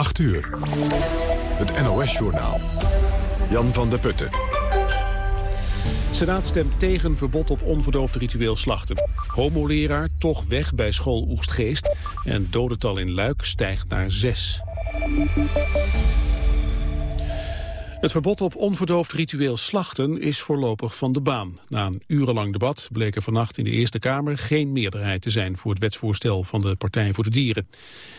8 uur. Het NOS-journaal. Jan van der Putten. Senaat stemt tegen verbod op onverdoofd ritueel slachten. Homoleraar toch weg bij school Oestgeest. En dodental in Luik stijgt naar zes. Het verbod op onverdoofd ritueel slachten is voorlopig van de baan. Na een urenlang debat bleek er vannacht in de Eerste Kamer geen meerderheid te zijn voor het wetsvoorstel van de Partij voor de Dieren.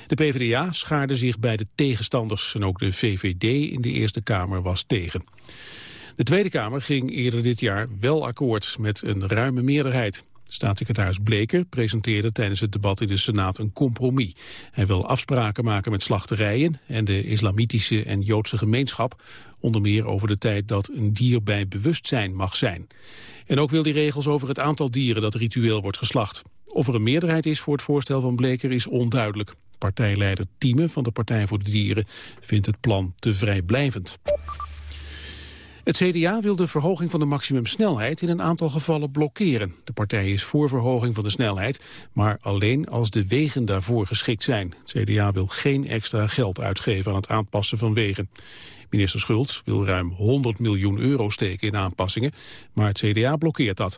De PvdA schaarde zich bij de tegenstanders en ook de VVD in de Eerste Kamer was tegen. De Tweede Kamer ging eerder dit jaar wel akkoord met een ruime meerderheid. Staatssecretaris Bleker presenteerde tijdens het debat in de Senaat een compromis. Hij wil afspraken maken met slachterijen en de islamitische en joodse gemeenschap, onder meer over de tijd dat een dier bij bewustzijn mag zijn. En ook wil hij regels over het aantal dieren dat ritueel wordt geslacht. Of er een meerderheid is voor het voorstel van Bleker is onduidelijk. Partijleider Thieme van de Partij voor de Dieren vindt het plan te vrijblijvend. Het CDA wil de verhoging van de maximumsnelheid in een aantal gevallen blokkeren. De partij is voor verhoging van de snelheid, maar alleen als de wegen daarvoor geschikt zijn. Het CDA wil geen extra geld uitgeven aan het aanpassen van wegen. Minister Schultz wil ruim 100 miljoen euro steken in aanpassingen, maar het CDA blokkeert dat.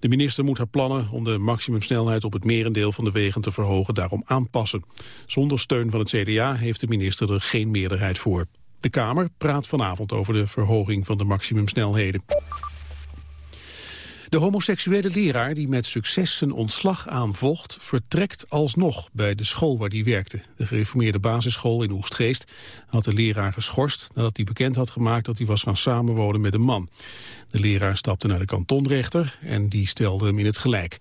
De minister moet haar plannen om de maximumsnelheid op het merendeel van de wegen te verhogen daarom aanpassen. Zonder steun van het CDA heeft de minister er geen meerderheid voor. De Kamer praat vanavond over de verhoging van de maximumsnelheden. De homoseksuele leraar die met succes zijn ontslag aanvocht... vertrekt alsnog bij de school waar hij werkte. De gereformeerde basisschool in Oegstgeest had de leraar geschorst... nadat hij bekend had gemaakt dat hij was gaan samenwonen met een man. De leraar stapte naar de kantonrechter en die stelde hem in het gelijk.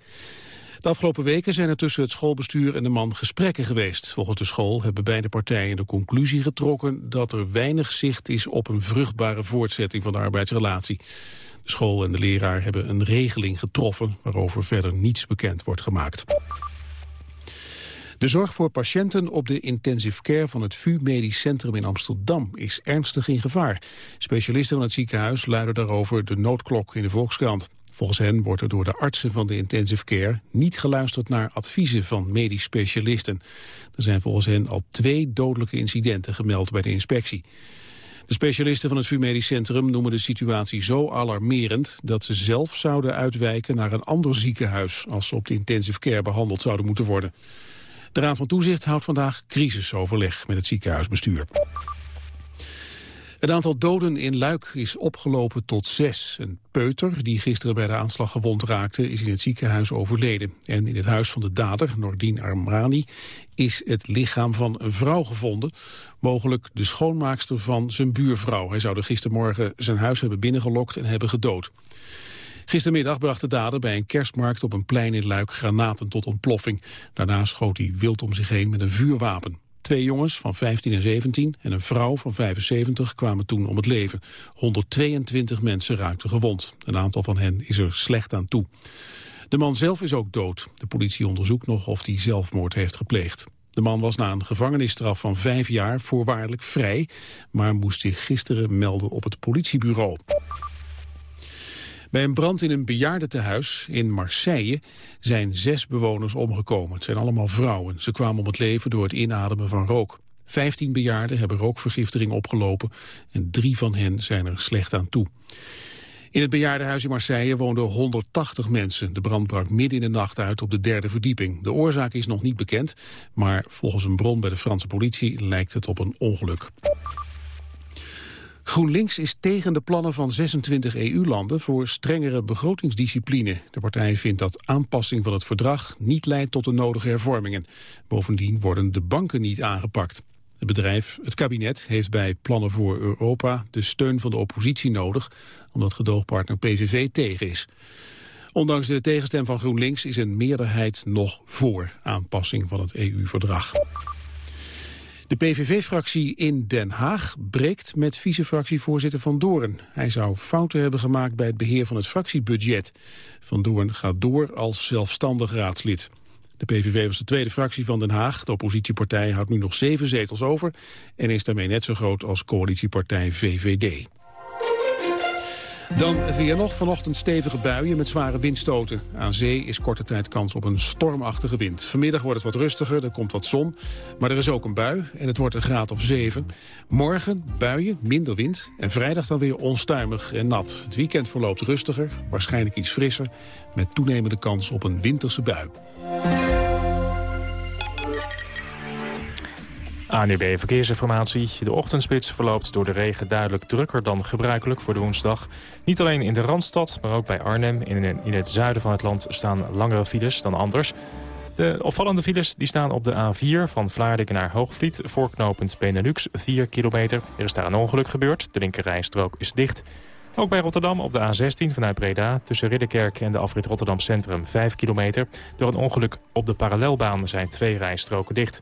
De afgelopen weken zijn er tussen het schoolbestuur en de man gesprekken geweest. Volgens de school hebben beide partijen de conclusie getrokken dat er weinig zicht is op een vruchtbare voortzetting van de arbeidsrelatie. De school en de leraar hebben een regeling getroffen waarover verder niets bekend wordt gemaakt. De zorg voor patiënten op de intensive care van het VU Medisch Centrum in Amsterdam is ernstig in gevaar. Specialisten van het ziekenhuis luiden daarover de noodklok in de Volkskrant. Volgens hen wordt er door de artsen van de intensive care niet geluisterd naar adviezen van medisch specialisten. Er zijn volgens hen al twee dodelijke incidenten gemeld bij de inspectie. De specialisten van het VU Medisch Centrum noemen de situatie zo alarmerend dat ze zelf zouden uitwijken naar een ander ziekenhuis als ze op de intensive care behandeld zouden moeten worden. De Raad van Toezicht houdt vandaag crisisoverleg met het ziekenhuisbestuur. Het aantal doden in Luik is opgelopen tot zes. Een peuter die gisteren bij de aanslag gewond raakte is in het ziekenhuis overleden. En in het huis van de dader, Nordin Armani, is het lichaam van een vrouw gevonden. Mogelijk de schoonmaakster van zijn buurvrouw. Hij zou er gistermorgen zijn huis hebben binnengelokt en hebben gedood. Gistermiddag bracht de dader bij een kerstmarkt op een plein in Luik granaten tot ontploffing. Daarna schoot hij wild om zich heen met een vuurwapen. Twee jongens van 15 en 17 en een vrouw van 75 kwamen toen om het leven. 122 mensen raakten gewond. Een aantal van hen is er slecht aan toe. De man zelf is ook dood. De politie onderzoekt nog of hij zelfmoord heeft gepleegd. De man was na een gevangenisstraf van vijf jaar voorwaardelijk vrij... maar moest zich gisteren melden op het politiebureau. Bij een brand in een bejaardentehuis in Marseille zijn zes bewoners omgekomen. Het zijn allemaal vrouwen. Ze kwamen om het leven door het inademen van rook. Vijftien bejaarden hebben rookvergiftiging opgelopen en drie van hen zijn er slecht aan toe. In het bejaardenhuis in Marseille woonden 180 mensen. De brand brak midden in de nacht uit op de derde verdieping. De oorzaak is nog niet bekend, maar volgens een bron bij de Franse politie lijkt het op een ongeluk. GroenLinks is tegen de plannen van 26 EU-landen voor strengere begrotingsdiscipline. De partij vindt dat aanpassing van het verdrag niet leidt tot de nodige hervormingen. Bovendien worden de banken niet aangepakt. Het bedrijf, het kabinet, heeft bij plannen voor Europa de steun van de oppositie nodig, omdat gedoogpartner PVV tegen is. Ondanks de tegenstem van GroenLinks is een meerderheid nog voor aanpassing van het EU-verdrag. De PVV-fractie in Den Haag breekt met vicefractievoorzitter Van Doorn. Hij zou fouten hebben gemaakt bij het beheer van het fractiebudget. Van Doorn gaat door als zelfstandig raadslid. De PVV was de tweede fractie van Den Haag. De oppositiepartij houdt nu nog zeven zetels over... en is daarmee net zo groot als coalitiepartij VVD. Dan het weer nog. Vanochtend stevige buien met zware windstoten. Aan zee is korte tijd kans op een stormachtige wind. Vanmiddag wordt het wat rustiger, er komt wat zon. Maar er is ook een bui en het wordt een graad of 7. Morgen buien, minder wind. En vrijdag dan weer onstuimig en nat. Het weekend verloopt rustiger, waarschijnlijk iets frisser. Met toenemende kans op een winterse bui. ANDB Verkeersinformatie. De ochtendspits verloopt door de regen duidelijk drukker dan gebruikelijk voor de woensdag. Niet alleen in de Randstad, maar ook bij Arnhem. In, in het zuiden van het land staan langere files dan anders. De opvallende files die staan op de A4 van Vlaardingen naar Hoogvliet... voorknopend Benelux, 4 kilometer. Er is daar een ongeluk gebeurd. De linkerrijstrook is dicht. Ook bij Rotterdam op de A16 vanuit Breda... tussen Ridderkerk en de afrit Rotterdam Centrum 5 kilometer. Door een ongeluk op de parallelbaan zijn twee rijstroken dicht.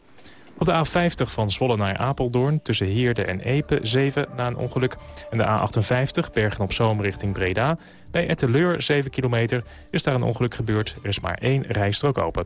Op de A50 van Zwolle naar Apeldoorn tussen Heerde en Epe 7 na een ongeluk. En de A58 Bergen op Zoom richting Breda. Bij Etteleur 7 kilometer is daar een ongeluk gebeurd. Er is maar één rijstrook open.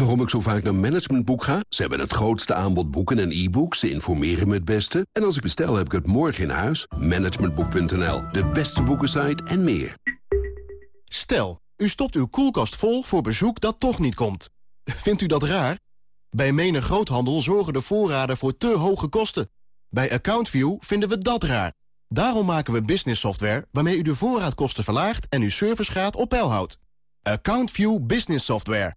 Waarom ik zo vaak naar Managementboek ga? Ze hebben het grootste aanbod boeken en e-books. Ze informeren me het beste. En als ik bestel, heb ik het morgen in huis. Managementboek.nl, de beste boekensite en meer. Stel, u stopt uw koelkast vol voor bezoek dat toch niet komt. Vindt u dat raar? Bij menig groothandel zorgen de voorraden voor te hoge kosten. Bij AccountView vinden we dat raar. Daarom maken we business software waarmee u de voorraadkosten verlaagt en uw servicegraad op peil houdt. AccountView Business Software.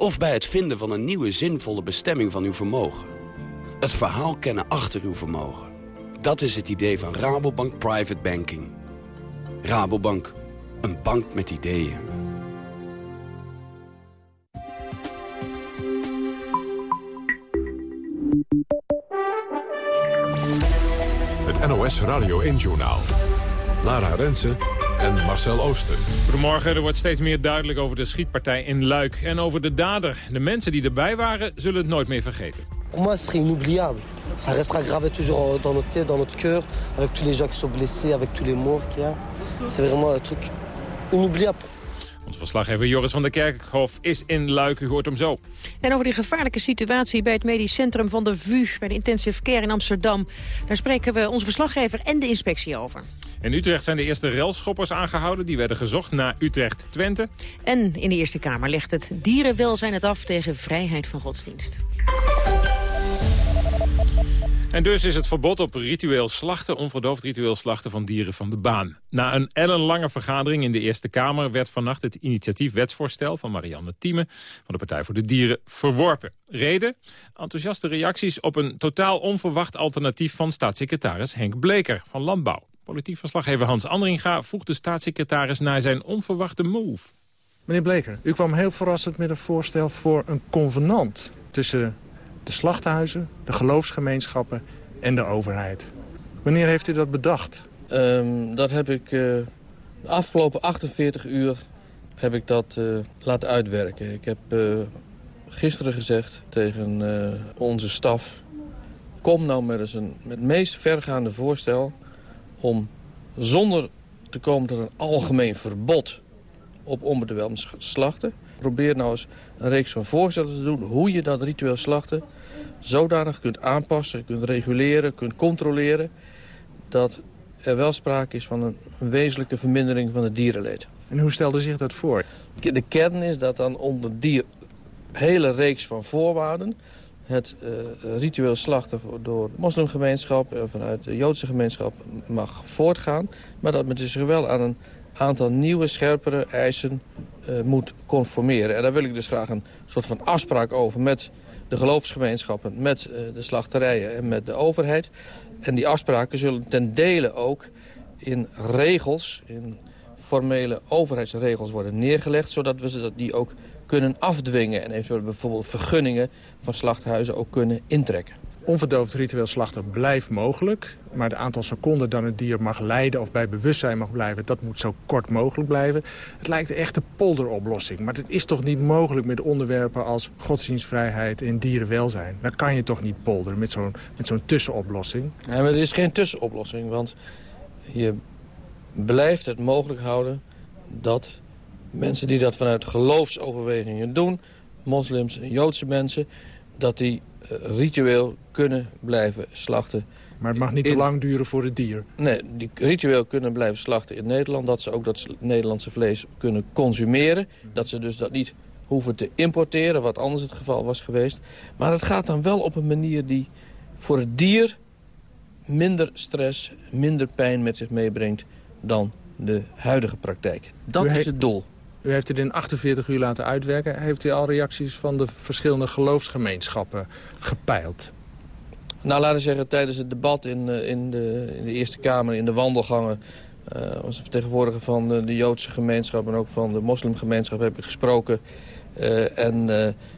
of bij het vinden van een nieuwe zinvolle bestemming van uw vermogen. Het verhaal kennen achter uw vermogen. Dat is het idee van Rabobank Private Banking. Rabobank, een bank met ideeën. Het NOS Radio 1-journaal. Lara Rensen en Marcel Ooster. Goedemorgen, er wordt steeds meer duidelijk over de schietpartij in Luik. En over de dader. De mensen die erbij waren, zullen het nooit meer vergeten. Pour moi, ce serait inoubliable. Ça restera gravé toujours dans notre tête, dans notre cœur, avec tous les gens qui sont blessés, avec tous les morts qu'il y a. C'est vraiment un truc inoubliable. Onze verslaggever Joris van der Kerkhof is in Luik. U hoort hem zo. En over die gevaarlijke situatie bij het medisch centrum van de VU... bij de intensive care in Amsterdam. Daar spreken we onze verslaggever en de inspectie over. In Utrecht zijn de eerste relschoppers aangehouden. Die werden gezocht naar Utrecht-Twente. En in de Eerste Kamer legt het dierenwelzijn het af tegen vrijheid van godsdienst. En dus is het verbod op ritueel slachten, onverdoofd ritueel slachten van dieren van de baan. Na een ellenlange vergadering in de Eerste Kamer werd vannacht het initiatief wetsvoorstel van Marianne Thieme van de Partij voor de Dieren verworpen. Reden? Enthousiaste reacties op een totaal onverwacht alternatief van staatssecretaris Henk Bleker van Landbouw. Politiek verslaggever Hans Andringa vroeg de staatssecretaris naar zijn onverwachte move. Meneer Bleker, u kwam heel verrassend met een voorstel voor een convenant tussen de slachthuizen, de geloofsgemeenschappen en de overheid. Wanneer heeft u dat bedacht? Um, dat heb ik uh, de afgelopen 48 uur heb ik dat uh, laten uitwerken. Ik heb uh, gisteren gezegd tegen onze staf... kom nou met, eens een, met het meest vergaande voorstel om zonder te komen tot een algemeen verbod op onbedwelmd slachten. Probeer nou eens een reeks van voorstellen te doen hoe je dat ritueel slachten zodanig kunt aanpassen, kunt reguleren, kunt controleren... dat er wel sprake is van een, wezenlijke vermindering van het dierenleed. En hoe stelde zich dat voor? De kern is dat dan onder die hele reeks van voorwaarden... het uh, ritueel slachten door de moslimgemeenschap... en vanuit de Joodse gemeenschap mag voortgaan... maar dat men zich dus wel aan een aantal nieuwe, scherpere eisen uh, moet conformeren. En daar wil ik dus graag een soort van afspraak over met de geloofsgemeenschappen, met de slachterijen en met de overheid. En die afspraken zullen ten dele ook in regels, in formele overheidsregels worden neergelegd... zodat we die ook kunnen afdwingen en eventueel bijvoorbeeld vergunningen van slachthuizen ook kunnen intrekken. Onverdoofd ritueel slachten blijft mogelijk. Maar het aantal seconden dat het dier mag lijden of bij bewustzijn mag blijven... dat moet zo kort mogelijk blijven. Het lijkt een echte polderoplossing. Maar het is toch niet mogelijk met onderwerpen als godsdienstvrijheid en dierenwelzijn. Dan kan je toch niet polderen met zo'n zo'n tussenoplossing? Ja, maar er is geen tussenoplossing, want je blijft het mogelijk houden... dat mensen die dat vanuit geloofsoverwegingen doen... moslims en joodse mensen, dat die uh, ritueel kunnen blijven slachten. Maar het mag niet te lang duren voor het dier? Nee, die ritueel kunnen blijven slachten in Nederland. Dat ze ook dat Nederlandse vlees kunnen consumeren. Dat ze dus dat niet hoeven te importeren, wat anders het geval was geweest. Maar het gaat dan wel op een manier die voor het dier minder stress, minder pijn met zich meebrengt dan de huidige praktijk. Dat is het doel. U heeft het in 48 uur laten uitwerken. Heeft u al reacties van de verschillende geloofsgemeenschappen gepeild? Nou, laten we zeggen, tijdens het debat in, eh, in, de, in de Eerste Kamer, in de wandelgangen... Uh, een vertegenwoordiger van de, Joodse gemeenschap en ook van de moslimgemeenschap heb ik gesproken. Uh, en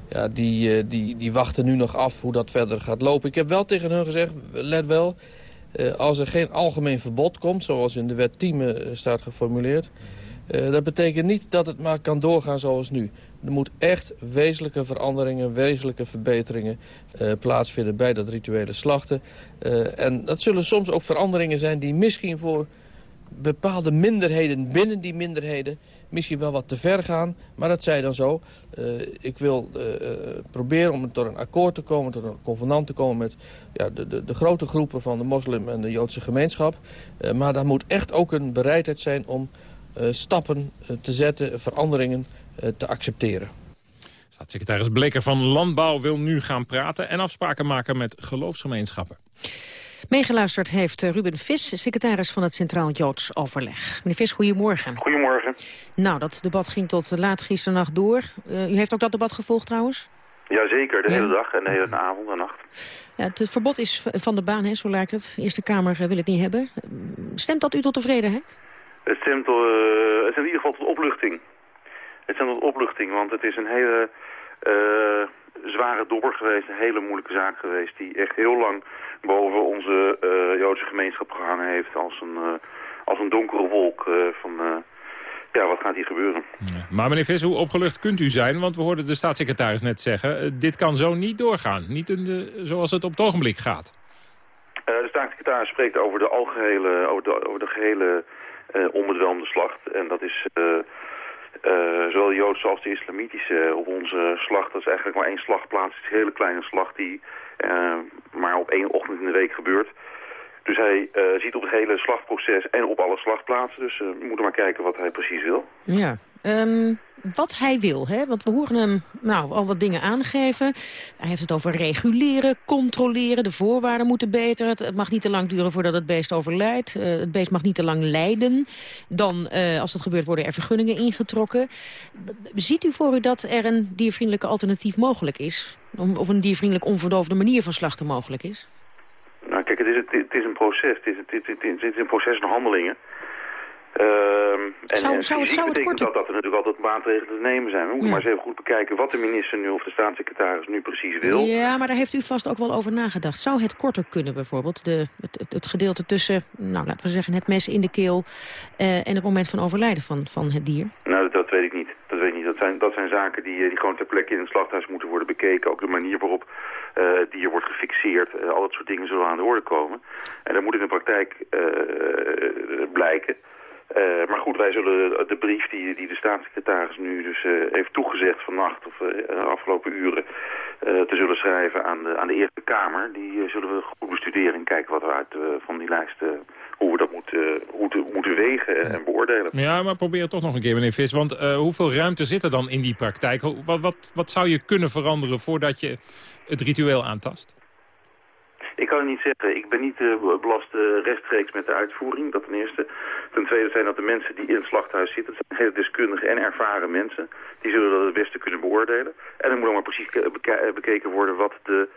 ja, die, die, die wachten nu nog af hoe dat verder gaat lopen. Ik heb wel tegen hun gezegd, let wel, als er geen algemeen verbod komt... zoals in de wet Tieme staat geformuleerd... Uh, dat betekent niet dat het maar kan doorgaan zoals nu. Er moet echt wezenlijke veranderingen, wezenlijke verbeteringen uh, plaatsvinden bij dat rituele slachten. Uh, en dat zullen soms ook veranderingen zijn die misschien voor bepaalde minderheden binnen die minderheden misschien wel wat te ver gaan. Maar dat zij dan zo. ik wil proberen om tot een akkoord te komen, tot een convenant te komen met ja, de, de, de grote groepen van de moslim en de Joodse gemeenschap. maar daar moet echt ook een bereidheid zijn om eh, stappen eh, te zetten, veranderingen eh, te accepteren. Staatssecretaris Bleker van Landbouw wil nu gaan praten... en afspraken maken met geloofsgemeenschappen. Meegeluisterd heeft Ruben Vis, secretaris van het Centraal Joods Overleg. Meneer Vis, goedemorgen. Goedemorgen. Nou, dat debat ging tot laat gisternacht door. Uh, u heeft ook dat debat gevolgd trouwens? Jazeker, de ja. hele dag en de hele avond en nacht. Ja, het verbod is van de baan, hè, zo lijkt het. De Eerste Kamer wil het niet hebben. Stemt dat u tot tevredenheid? Het stemt, uh, het in ieder geval tot opluchting. Het stemt tot opluchting, want het is een hele uh, zware dobber geweest, een hele moeilijke zaak geweest... die echt heel lang boven onze uh, Joodse gemeenschap gehangen heeft als een, als een donkere wolk van... ja, wat gaat hier gebeuren? Ja. Maar meneer Vis, hoe opgelucht kunt u zijn? Want we hoorden de staatssecretaris net zeggen... dit kan zo niet doorgaan. Niet in de, zoals het op het ogenblik gaat. de staatssecretaris spreekt over de, algehele, over de, over de gehele onbedwelmde slacht. En dat is uh, uh, zowel de Joodse als de islamitische op onze slacht. Dat is eigenlijk maar één slagplaats. Het is een hele kleine slacht die maar op één ochtend in de week gebeurt. Dus hij ziet op het hele slagproces en op alle slagplaatsen. Dus we moeten maar kijken wat hij precies wil. Ja, um, wat hij wil. Hè? Want we horen hem nou, al wat dingen aangeven. Hij heeft het over reguleren, controleren. De voorwaarden moeten beter. Het, mag niet te lang duren voordat het beest overlijdt. Uh, het beest mag niet te lang lijden. Dan, uh, als dat gebeurt, worden er vergunningen ingetrokken. Ziet u voor u dat er een diervriendelijke alternatief mogelijk is? Of een diervriendelijk onverdoofde manier van slachten mogelijk is? Nou, kijk, het is, het, is een proces. Het is, het is een proces van handelingen. Uh, en, zou, en zou, zou betekent korte... dat dat er natuurlijk altijd maatregelen te nemen zijn. We moeten Ja. maar eens even goed bekijken wat de minister nu of de staatssecretaris nu precies wil. Ja, maar daar heeft u vast ook wel over nagedacht. Zou het korter kunnen bijvoorbeeld? De, het, het, het gedeelte tussen, nou, laten we zeggen, het mes in de keel... eh, en het moment van overlijden van, van het dier? Nou, dat, dat weet ik niet. Dat weet ik niet. Dat zijn, dat zijn zaken die, eh, die gewoon ter plekke in het slachthuis moeten worden bekeken. Ook de manier waarop eh, het dier wordt gefixeerd. Al dat soort dingen zullen aan de orde komen. En dat moet in de praktijk blijken. Uh, maar goed, wij zullen de brief die, die de staatssecretaris nu dus uh, heeft toegezegd vannacht of uh, afgelopen uren te zullen schrijven aan de, aan de Eerste Kamer, die zullen we goed bestuderen en kijken wat we uit van die lijst, hoe we dat moeten, hoe moeten wegen en beoordelen. Ja, maar probeer toch nog een keer meneer Vis, want hoeveel ruimte zit er dan in die praktijk? Wat, wat, wat zou je kunnen veranderen voordat je het ritueel aantast? Ik kan het niet zeggen. Ik ben niet uh, belast uh, rechtstreeks met de uitvoering, dat ten eerste. Ten tweede zijn dat de mensen die in het slachthuis zitten, dat zijn hele deskundige en ervaren mensen. Die zullen dat het beste kunnen beoordelen. En er moet dan maar precies bekeken worden wat de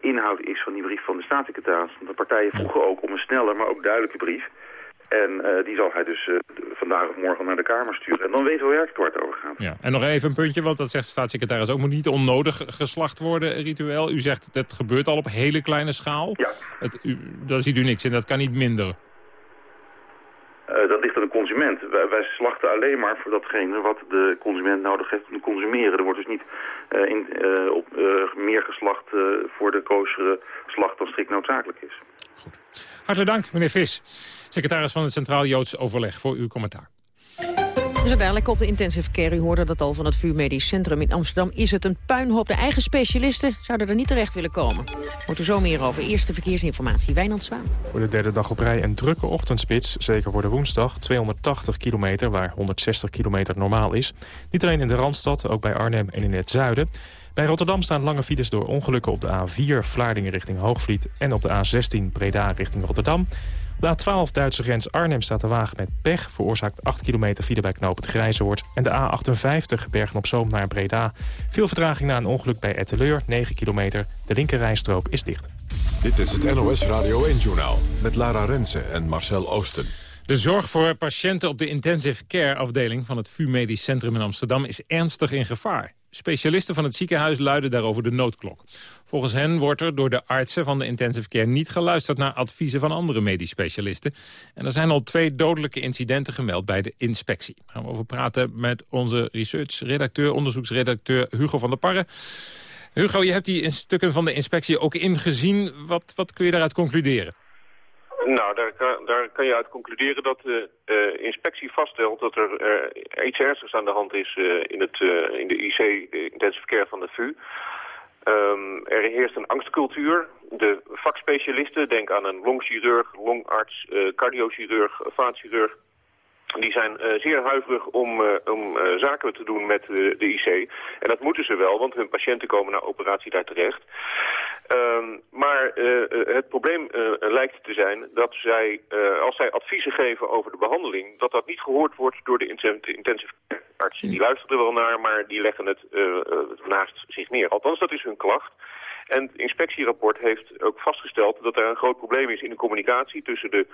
inhoud is van die brief van de staatssecretaris. Want de partijen vroegen ook om een snelle, maar ook duidelijke brief. En uh, die zal hij dus uh, vandaag of morgen naar de Kamer sturen. En dan weten we waar het kwart over gaat. Ja. En nog even een puntje, want dat zegt de staatssecretaris ook... moet niet onnodig geslacht worden, ritueel. U zegt, dat gebeurt al op hele kleine schaal. Ja. Het, u, daar ziet u niks in, dat kan niet minder. Uh, dat ligt aan de consument. Wij, wij, slachten alleen maar voor datgene wat de consument nodig heeft om te consumeren. Er wordt dus niet uh, in, uh, op, meer geslacht voor de koosere slacht dan strikt noodzakelijk is. Goed. Hartelijk dank, meneer Vis, secretaris van het Centraal Joods Overleg, voor uw commentaar. Zo dadelijk op de intensive care. U hoorde dat al van het VU Medisch Centrum in Amsterdam. Is het een puinhoop? De eigen specialisten zouden er niet terecht willen komen. Wordt er zo meer over. Eerste verkeersinformatie. Wijnand Zwaan. Voor de derde dag op rij een drukke ochtendspits. Zeker voor de woensdag. 280 kilometer, waar 160 kilometer normaal is. Niet alleen in de Randstad, ook bij Arnhem en in het zuiden. Bij Rotterdam staan lange files door ongelukken op de A4 Vlaardingen richting Hoogvliet... en op de A16 Breda richting Rotterdam. De A12 Duitse grens Arnhem staat de wagen met pech... veroorzaakt 8 kilometer file bij knoop het Grijzoord. En de A58 Bergen-op-Zoom naar Breda. Veel vertraging na een ongeluk bij Etteleur, 9 kilometer. De linkerrijstrook is dicht. Dit is het NOS Radio 1-journaal met Lara Rensen en Marcel Oosten. De zorg voor patiënten op de intensive care afdeling van het VU Medisch Centrum in Amsterdam is ernstig in gevaar. Specialisten van het ziekenhuis luiden daarover de noodklok. Volgens hen wordt er door de artsen van de intensive care niet geluisterd naar adviezen van andere medisch specialisten. En er zijn al twee dodelijke incidenten gemeld bij de inspectie. Daar gaan we over praten met onze research-redacteur, onderzoeksredacteur Hugo van der Parre. Hugo, je hebt die stukken van de inspectie ook ingezien. Wat, wat kun je daaruit concluderen? Nou, daar daar kan je uit concluderen dat de uh, inspectie vaststelt dat er uh, iets ernstigs aan de hand is uh, in, het, in de IC, de intensive care van de VU. Um, er heerst een angstcultuur. De vakspecialisten, denk aan een longchirurg, longarts, cardiochirurg, vaatchirurg, die zijn uh, zeer huiverig om, uh, om uh, zaken te doen met de IC. En dat moeten ze wel, want hun patiënten komen na operatie daar terecht. Um, maar het probleem lijkt te zijn dat zij, als zij adviezen geven over de behandeling... dat dat niet gehoord wordt door de intensive artsen. Die luisteren er wel naar, maar die leggen het naast zich neer. Althans, dat is hun klacht. En het inspectierapport heeft ook vastgesteld dat er een groot probleem is in de communicatie tussen de,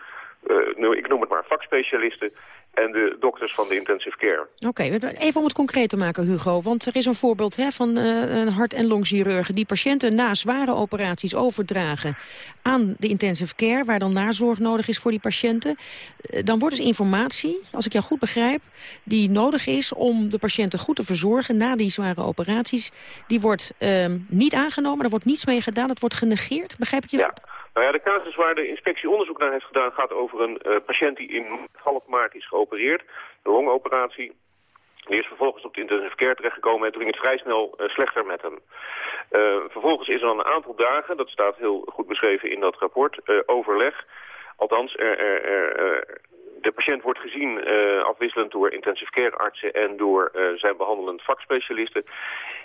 uh, ik noem het maar, vakspecialisten en de dokters van de intensive care. Oké, okay, even om het concreet te maken, Hugo. Want er is een voorbeeld hè, van uh, een hart- en longchirurgen... die patiënten na zware operaties overdragen aan de intensive care... waar dan nazorg nodig is voor die patiënten. Uh, dan wordt dus informatie, als ik jou goed begrijp... die nodig is om de patiënten goed te verzorgen na die zware operaties... die wordt uh, niet aangenomen, er wordt niets mee gedaan, het wordt genegeerd. Begrijp ik je ja. Nou ja, de casus waar de inspectie onderzoek naar heeft gedaan... gaat over een uh, patiënt die in half maart is geopereerd. Een longoperatie. Die is vervolgens op de intensive care terechtgekomen en toen ging het vrij snel uh, slechter met hem. Uh, vervolgens is er dan een aantal dagen, dat staat heel goed beschreven in dat rapport, overleg. Althans, er, er, er, de patiënt wordt gezien afwisselend door intensive care artsen en door zijn behandelend vakspecialisten.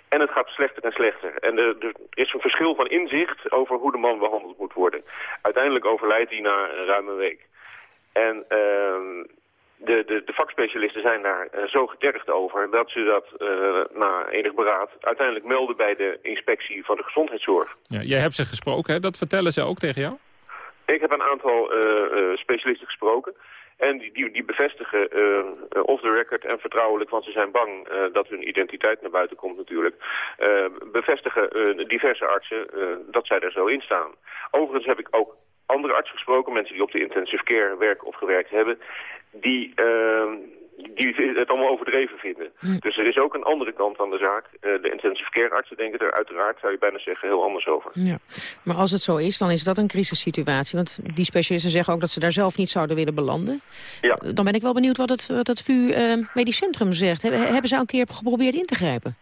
En het gaat slechter en slechter. En er is een verschil van inzicht over hoe de man behandeld moet worden. Uiteindelijk overlijdt hij na een ruime week. En ehm, de, de, de, vakspecialisten zijn daar zo getergd over dat ze dat na enig beraad uiteindelijk melden bij de inspectie van de gezondheidszorg. Ja, jij hebt ze gesproken, hè? dat vertellen ze ook tegen jou? Ik heb een aantal specialisten gesproken. En die, die, die bevestigen uh, off the record en vertrouwelijk, want ze zijn bang uh, dat hun identiteit naar buiten komt natuurlijk. Uh, bevestigen diverse artsen dat zij er zo in staan. Overigens heb ik ook andere artsen gesproken, mensen die op de intensive care werken of gewerkt hebben, die die het allemaal overdreven vinden. Dus er is ook een andere kant aan de zaak. Eh, de intensive care artsen denken er uiteraard, zou je bijna zeggen, heel anders over. Ja. Maar als het zo is, dan is dat een crisissituatie. Want die specialisten zeggen ook dat ze daar zelf niet zouden willen belanden. Ja. Dan ben ik wel benieuwd wat het, wat het VU eh, Medisch Centrum zegt. Hebben, hebben ze al een keer geprobeerd in te grijpen?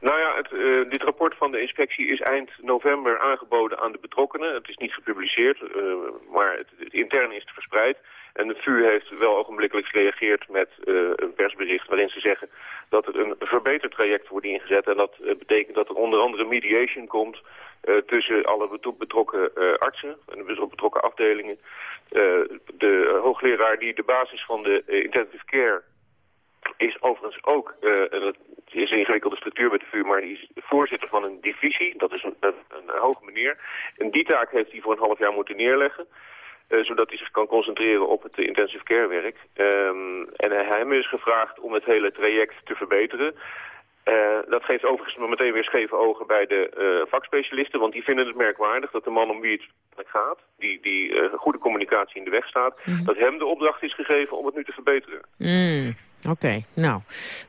Nou ja, het, uh, dit rapport van de inspectie is eind november aangeboden aan de betrokkenen. Het is niet gepubliceerd, uh, maar het, het intern is verspreid. En de VU heeft wel ogenblikkelijk gereageerd met uh, een persbericht waarin ze zeggen dat er een verbetertraject wordt ingezet. En dat uh, betekent dat er onder andere mediation komt uh, tussen alle betrokken artsen en de betrokken afdelingen. de hoogleraar die de basis van de intensive care is overigens ook, en het is een ingewikkelde structuur bij de VU, maar die is voorzitter van een divisie. Dat is een, een, een hoge meneer. En die taak heeft hij voor een half jaar moeten neerleggen. Uh, zodat hij zich kan concentreren op het intensive care werk. Um, en hem is gevraagd om het hele traject te verbeteren. dat geeft overigens nog meteen weer scheve ogen bij de vakspecialisten. Want die vinden het merkwaardig dat de man om wie het gaat... die, die goede communicatie in de weg staat... Mm. dat hem de opdracht is gegeven om het nu te verbeteren. Mm. Oké, okay, nou.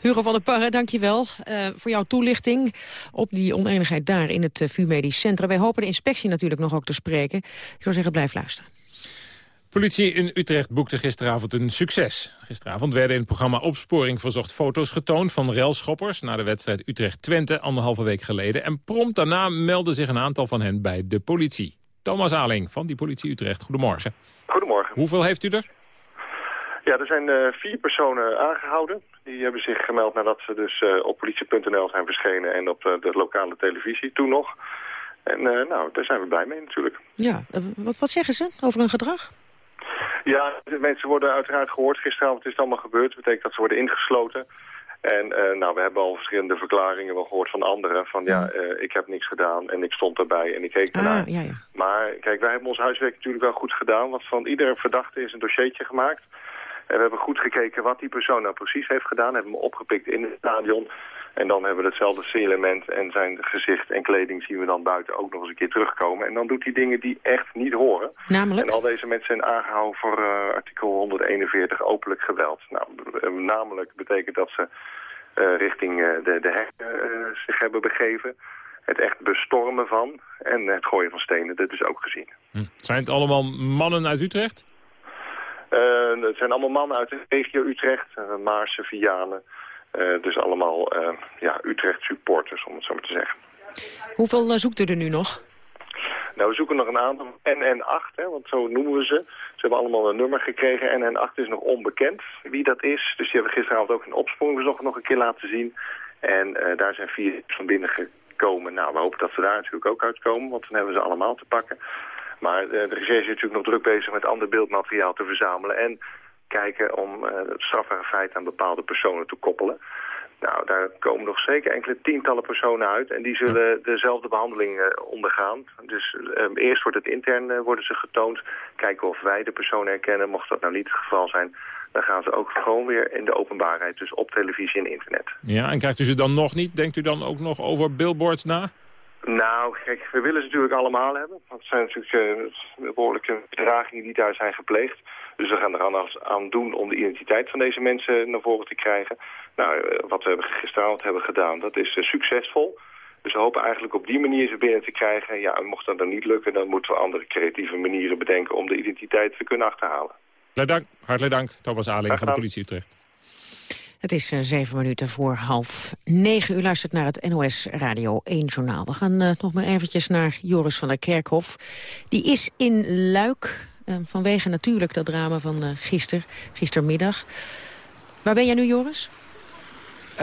Hugo van der Parre, dankjewel uh, voor jouw toelichting op die oneenigheid daar in het VU Medisch Centrum. Wij hopen de inspectie natuurlijk nog ook te spreken. Ik zou zeggen, blijf luisteren. Politie in Utrecht boekte gisteravond een succes. Gisteravond werden in het programma Opsporing Verzocht foto's getoond van relschoppers... na de wedstrijd Utrecht-Twente anderhalve week geleden. En prompt daarna meldde zich een aantal van hen bij de politie. Thomas Aling van die politie Utrecht, goedemorgen. Goedemorgen. Hoeveel heeft u er? Ja, er zijn uh, vier personen aangehouden. Die hebben zich gemeld nadat ze dus uh, op politie.nl zijn verschenen... en op uh, de lokale televisie toen nog. En nou, daar zijn we blij mee natuurlijk. Ja, wat, wat zeggen ze over hun gedrag? Ja, de mensen worden uiteraard gehoord. Gisteravond is het allemaal gebeurd. Dat betekent dat ze worden ingesloten. En uh, nou, we hebben al verschillende verklaringen wel gehoord van anderen. Van ja, uh, ik heb niks gedaan en ik stond erbij en ik keek ernaar. Ah, ja, ja. Maar kijk, wij hebben ons huiswerk natuurlijk wel goed gedaan. Want van iedere verdachte is een dossiertje gemaakt. En we hebben goed gekeken wat die persoon nou precies heeft gedaan. Hebben hem opgepikt in het stadion. En dan hebben we hetzelfde signalement en zijn gezicht en kleding zien we dan buiten ook nog eens een keer terugkomen. En dan doet hij dingen die echt niet horen. Namelijk? En al deze mensen zijn aangehouden voor uh, artikel 141 openlijk geweld. Nou, uh, namelijk betekent dat ze uh, richting de, de hekken zich hebben begeven. Het echt bestormen van en het gooien van stenen, dat is ook gezien. Hm. Zijn het allemaal mannen uit Utrecht? Uh, het zijn allemaal mannen uit de regio Utrecht, uh, Maarse, Vianen. Uh, dus allemaal ja, Utrecht supporters, om het zo maar te zeggen. Hoeveel zoekt u er nu nog? Nou, we zoeken nog een aantal. NN8, hè, want zo noemen we ze. Ze hebben allemaal een nummer gekregen. NN8 is nog onbekend wie dat is. Dus die hebben we gisteravond ook in opsporing nog een keer laten zien. En daar zijn vier van binnen gekomen. Nou, we hopen dat ze daar natuurlijk ook uitkomen, want dan hebben we ze allemaal te pakken. Maar de recherche is natuurlijk nog druk bezig met ander beeldmateriaal te verzamelen. En kijken om uh, het strafbare feit aan bepaalde personen te koppelen. Nou, daar komen nog zeker enkele tientallen personen uit. En die zullen dezelfde behandeling uh, ondergaan. Dus uh, eerst wordt het intern uh, worden ze getoond. Kijken of wij de persoon herkennen. Mocht dat nou niet het geval zijn, dan gaan ze ook gewoon weer in de openbaarheid. Dus op televisie en internet. Ja, en krijgt u ze dan nog niet? Denkt u dan ook nog over billboards na? Nou, kijk, we willen ze natuurlijk allemaal hebben. Want het zijn natuurlijk uh, behoorlijke dragingen die daar zijn gepleegd. Dus we gaan er alles aan doen om de identiteit van deze mensen naar voren te krijgen. Nou, uh, wat we gisteravond hebben gedaan, dat is uh, succesvol. Dus we hopen eigenlijk op die manier ze binnen te krijgen. Ja, en mocht dat dan niet lukken, dan moeten we andere creatieve manieren bedenken om de identiteit te kunnen achterhalen. Hartelijk dank, hartelijk dank Thomas Aling van de politie Utrecht. Het is uh, zeven minuten voor half negen. U luistert naar het NOS Radio 1 journaal. We gaan uh, nog maar eventjes naar Joris van der Kerkhof. Die is in Luik, uh, vanwege natuurlijk dat drama van gister, gistermiddag. Waar ben jij nu, Joris?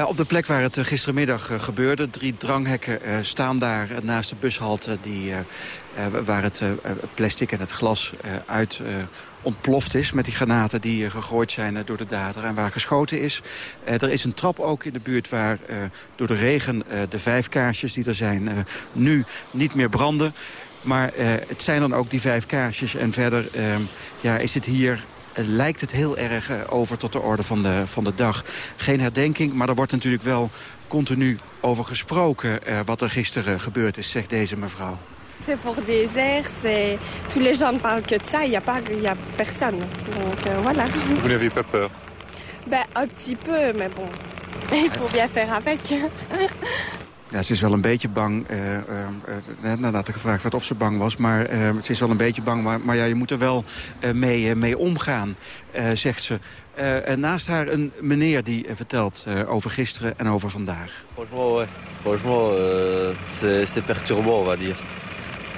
Op de plek waar het gistermiddag gebeurde. Drie dranghekken staan daar naast de bushalte die, waar het plastic en het glas uit ontploft is met die granaten die gegooid zijn door de dader en waar geschoten is. er is een trap ook in de buurt waar door de regen de vijf kaarsjes die er zijn nu niet meer branden. Maar het zijn dan ook die vijf kaarsjes en verder ja, is het hier lijkt het heel erg over tot de orde van de, van de dag. Geen herdenking, maar er wordt natuurlijk wel continu over gesproken... Wat er gisteren gebeurd is, zegt deze mevrouw. C'est fort désert, c'est... tous les gens ne parlent que de ça, il n'y a, pas... y a personne. Donc euh, voilà. Vous n'avez pas peur Ben, un petit peu, mais bon. Il faut bien faire avec. Ja, ze is wel een beetje bang. eh, eh, eh, nadat er gevraagd werd of ze bang was. Maar eh, ze is wel een beetje bang. Maar, maar ja, je moet er wel eh, mee, eh, mee omgaan, eh, zegt ze. Eh, en naast haar een meneer die vertelt eh, over gisteren en over vandaag. Franchement, ouais. Franchement, euh, c'est c'est perturbant, on va dire.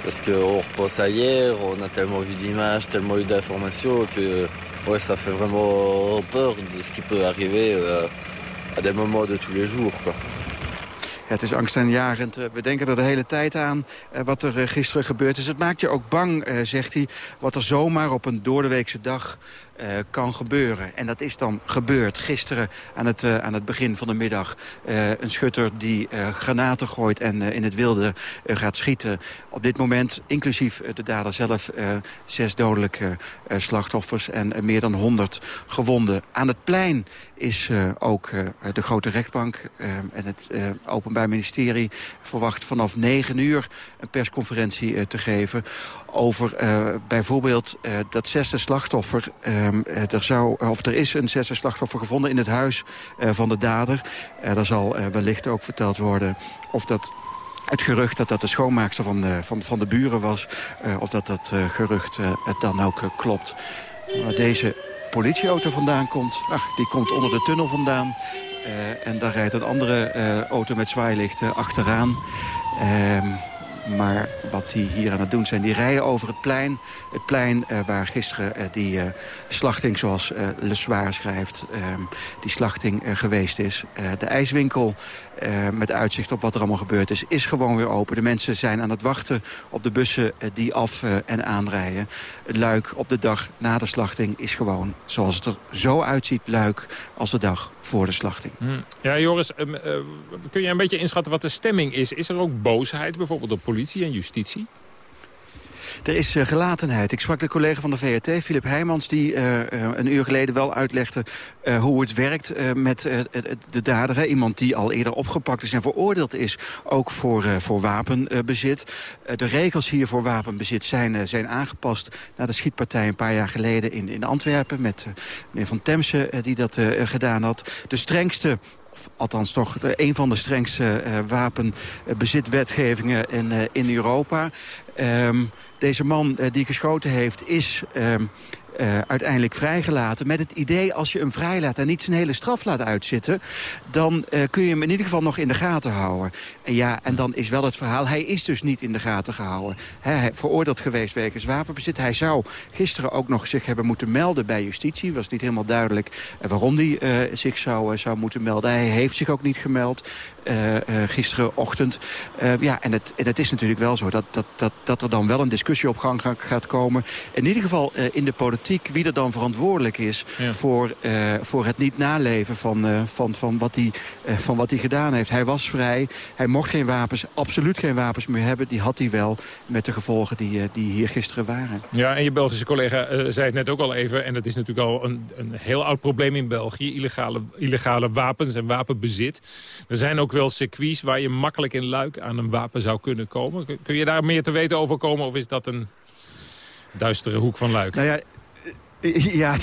Parce qu'on repense à hier, on a tellement vu d'images, tellement eu d'informations que ouais, ça fait vraiment peur de ce qui peut arriver euh, à des moments de tous les jours. Quoi. Ja, het is angstaanjagend. We denken er de hele tijd aan eh, wat er eh, gisteren gebeurd is. Het maakt je ook bang, eh, zegt hij, wat er zomaar op een doordeweekse dag eh, kan gebeuren. En dat is dan gebeurd. Gisteren aan het, eh, aan het begin van de middag eh, een schutter die granaten gooit en in het wilde gaat schieten. Op dit moment, inclusief de dader zelf, zes dodelijke slachtoffers en meer dan 100 gewonden. Aan het plein is ook de grote rechtbank en het Openbaar Ministerie verwacht vanaf 9 uur een persconferentie te geven over eh, bijvoorbeeld eh, dat zesde slachtoffer. ehm, eh, er, zou, of er is een zesde slachtoffer gevonden in het huis van de dader. Er zal wellicht ook verteld worden of dat het gerucht dat dat de schoonmaakster van de, van, van de buren was... of dat dat gerucht het dan ook klopt. Waar deze politieauto vandaan komt, ach, die komt onder de tunnel vandaan. En daar rijdt een andere auto met zwaailichten achteraan. Maar wat die hier aan het doen zijn, die rijden over het plein. Het plein eh, waar gisteren eh, die eh, slachting, zoals Le Soir schrijft... ehm, die slachting geweest is. De ijswinkel met uitzicht op wat er allemaal gebeurd is, is gewoon weer open. De mensen zijn aan het wachten op de bussen die af en aanrijden. Het luik op de dag na de slachting is gewoon zoals het er zo uitziet, luik, als de dag voor de slachting. Hm. Ja, Joris, ehm, eh, kun je een beetje inschatten wat de stemming is? Is er ook boosheid, bijvoorbeeld op politie en justitie? Er is eh, gelatenheid. Ik sprak de collega van de VRT, Filip Heijmans... die eh, eh, een uur geleden wel uitlegde hoe het werkt met de dader. Iemand die al eerder opgepakt is en veroordeeld is... ook voor, voor wapenbezit. De regels hier voor wapenbezit zijn, zijn aangepast... na de schietpartij een paar jaar geleden in, in Antwerpen... met meneer Van Temse die dat gedaan had. De strengste of althans toch een van de strengste eh, wapenbezitwetgevingen in, eh, in Europa. Ehm, deze man eh, die geschoten heeft is ehm, eh, uiteindelijk vrijgelaten. Met het idee als je hem vrijlaat en niet zijn hele straf laat uitzitten... dan eh, kun je hem in ieder geval nog in de gaten houden. En ja, en dan is wel het verhaal, hij is dus niet in de gaten gehouden. Hè, hij veroordeeld geweest wegens wapenbezit. Hij zou gisteren ook nog zich hebben moeten melden bij justitie. Was niet helemaal duidelijk eh, waarom hij zich zou, zou moeten melden. Hij heeft zich ook niet gemeld eh, eh, gisterenochtend. Eh, ja, en het, en het is natuurlijk wel zo dat, dat, dat, dat er dan wel een discussie op gang ga- gaat komen. In ieder geval in de politiek wie er dan verantwoordelijk is... Ja. Voor, voor het niet naleven van, van, van, wat hij, van wat hij gedaan heeft. Hij was vrij, hij mocht geen wapens, absoluut geen wapens meer hebben. Die had hij wel met de gevolgen die, die hier gisteren waren. Ja, en je Belgische collega zei het net ook al even... en dat is natuurlijk al een, een heel oud probleem in België... Illegale, illegale wapens en wapenbezit. Er zijn ook wel circuits waar je makkelijk in luik aan een wapen zou kunnen komen. Kun- je daar meer te weten over komen of is dat een duistere hoek van luik? Nou ja, Ja,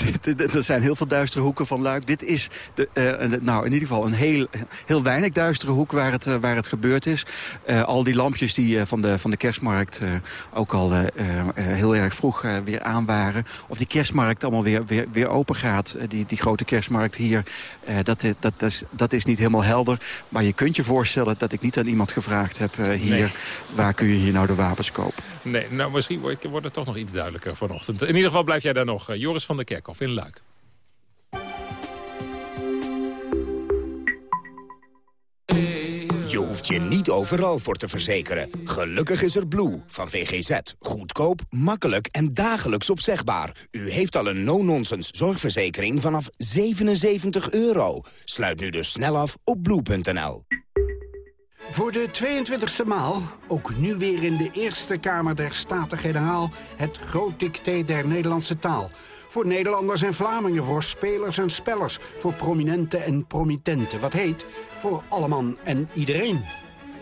er zijn heel veel duistere hoeken van Luik. Dit is de, eh, nou, in ieder geval een heel, heel weinig duistere hoek waar het, eh, waar het gebeurd is. Eh, al die lampjes die van, de, van de kerstmarkt ook al heel erg vroeg weer aan waren. Of die kerstmarkt allemaal weer, weer, weer open gaat. Die, die grote kerstmarkt hier, dat, dat, dat, is, dat is niet helemaal helder. Maar je kunt je voorstellen dat ik niet aan iemand gevraagd heb hier... Nee. waar kun je hier nou de wapens kopen. Nee, nou misschien wordt, het toch nog iets duidelijker vanochtend. In ieder geval blijf jij daar nog. eh, Joris van der Kerkhof in Luik. Je hoeft je niet overal voor te verzekeren. Gelukkig is er Blue van VGZ. Goedkoop, makkelijk en dagelijks opzegbaar. U heeft al een no-nonsense zorgverzekering vanaf 77 euro. Sluit nu dus snel af op blue.nl. Voor de 22e maal, ook nu weer in de Eerste Kamer der Staten-Generaal... het groot dicté der Nederlandse taal. Voor Nederlanders en Vlamingen, voor spelers en spellers... voor prominenten en promitenten. Wat heet, voor alleman en iedereen.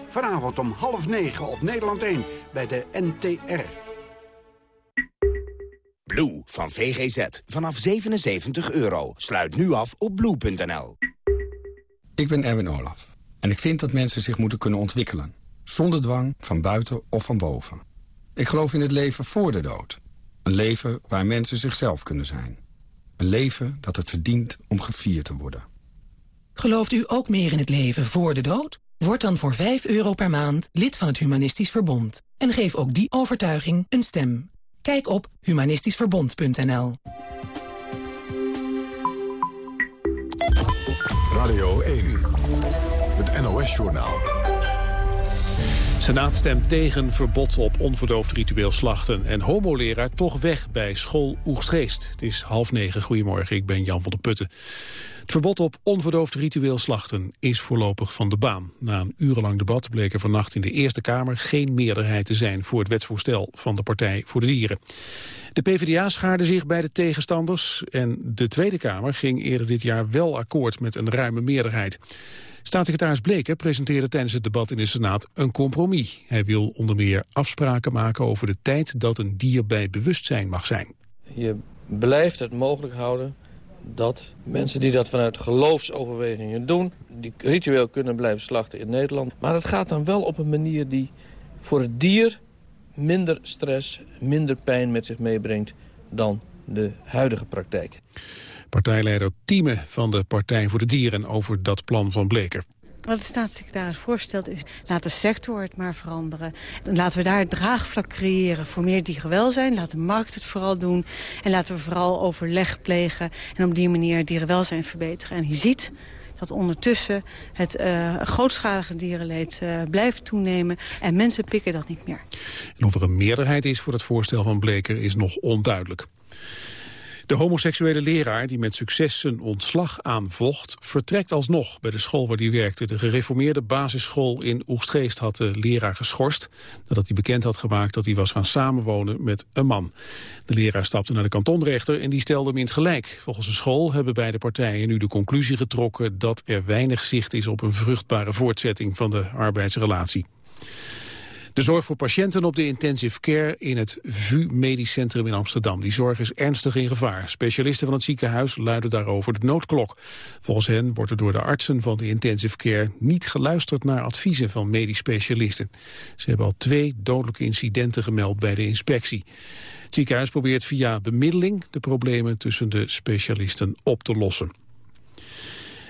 Vanavond om half negen op Nederland 1 bij de NTR. Blue van VGZ. Vanaf 77 euro. Sluit nu af op blue.nl. Ik ben Erwin Olaf. En ik vind dat mensen zich moeten kunnen ontwikkelen. Zonder dwang, van buiten of van boven. Ik geloof in het leven voor de dood. Een leven waar mensen zichzelf kunnen zijn. Een leven dat het verdient om gevierd te worden. Gelooft u ook meer in het leven voor de dood? Word dan voor 5 euro per maand lid van het Humanistisch Verbond. En geef ook die overtuiging een stem. Kijk op humanistischverbond.nl Radio 1, het NOS-journaal. Senaat stemt tegen verbod op onverdoofd ritueel slachten... en homoleraar toch weg bij school Oegstgeest. Het is half negen. Goedemorgen, ik ben Jan van der Putten. Het verbod op onverdoofd ritueel slachten is voorlopig van de baan. Na een urenlang debat bleek er vannacht in de Eerste Kamer geen meerderheid te zijn voor het wetsvoorstel van de Partij voor de Dieren. De PvdA schaarde zich bij de tegenstanders en de Tweede Kamer ging eerder dit jaar wel akkoord met een ruime meerderheid. Staatssecretaris Bleken presenteerde tijdens het debat in de Senaat een compromis. Hij wil onder meer afspraken maken over de tijd dat een dier bij bewustzijn mag zijn. Je blijft het mogelijk houden dat mensen die dat vanuit geloofsoverwegingen doen... die ritueel kunnen blijven slachten in Nederland. Maar het gaat dan wel op een manier die voor het dier minder stress, minder pijn met zich meebrengt dan de huidige praktijk. Partijleider Tieme van de Partij voor de Dieren over dat plan van Bleker. Wat de staatssecretaris voorstelt is, laat de sector het maar veranderen. En laten we daar het draagvlak creëren voor meer dierenwelzijn. Laat de markt het vooral doen. En laten we vooral overleg plegen. En op die manier dierenwelzijn verbeteren. En je ziet dat ondertussen het uh, grootschalige dierenleed uh, blijft toenemen. En mensen pikken dat niet meer. En of er een meerderheid is voor het voorstel van Bleker is nog onduidelijk. De homoseksuele leraar die met succes zijn ontslag aanvocht... vertrekt alsnog bij de school waar hij werkte. De gereformeerde basisschool in Oegstgeest had de leraar geschorst... nadat hij bekend had gemaakt dat hij was gaan samenwonen met een man. De leraar stapte naar de kantonrechter en die stelde hem in het gelijk. Volgens de school hebben beide partijen nu de conclusie getrokken... dat er weinig zicht is op een vruchtbare voortzetting van de arbeidsrelatie. De zorg voor patiënten op de intensive care in het VU Medisch Centrum in Amsterdam. Die zorg is ernstig in gevaar. Specialisten van het ziekenhuis luiden daarover de noodklok. Volgens hen wordt er door de artsen van de intensive care niet geluisterd naar adviezen van medisch specialisten. Ze hebben al twee dodelijke incidenten gemeld bij de inspectie. Het ziekenhuis probeert via bemiddeling de problemen tussen de specialisten op te lossen.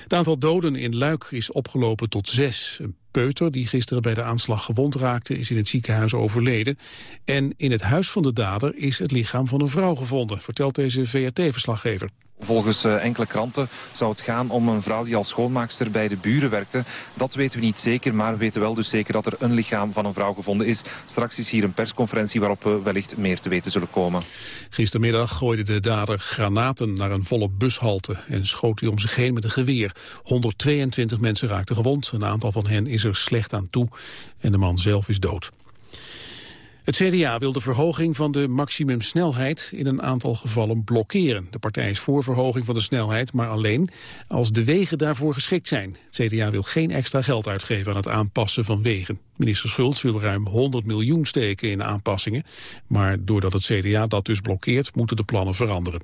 Het aantal doden in Luik is opgelopen tot zes. Een peuter die gisteren bij de aanslag gewond raakte is in het ziekenhuis overleden. En in het huis van de dader is het lichaam van een vrouw gevonden, vertelt deze VRT-verslaggever. Volgens uh, enkele kranten zou het gaan om een vrouw die als schoonmaakster bij de buren werkte. Dat weten we niet zeker, maar we weten wel dus zeker dat er een lichaam van een vrouw gevonden is. Straks is hier een persconferentie waarop we wellicht meer te weten zullen komen. Gistermiddag gooide de dader granaten naar een volle bushalte en schoot hij om zich heen met een geweer. 122 mensen raakten gewond, een aantal van hen is er slecht aan toe en de man zelf is dood. Het CDA wil de verhoging van de maximumsnelheid in een aantal gevallen blokkeren. De partij is voor verhoging van de snelheid, maar alleen als de wegen daarvoor geschikt zijn. Het CDA wil geen extra geld uitgeven aan het aanpassen van wegen. Minister Schultz wil ruim 100 miljoen steken in aanpassingen. Maar doordat het CDA dat dus blokkeert, moeten de plannen veranderen.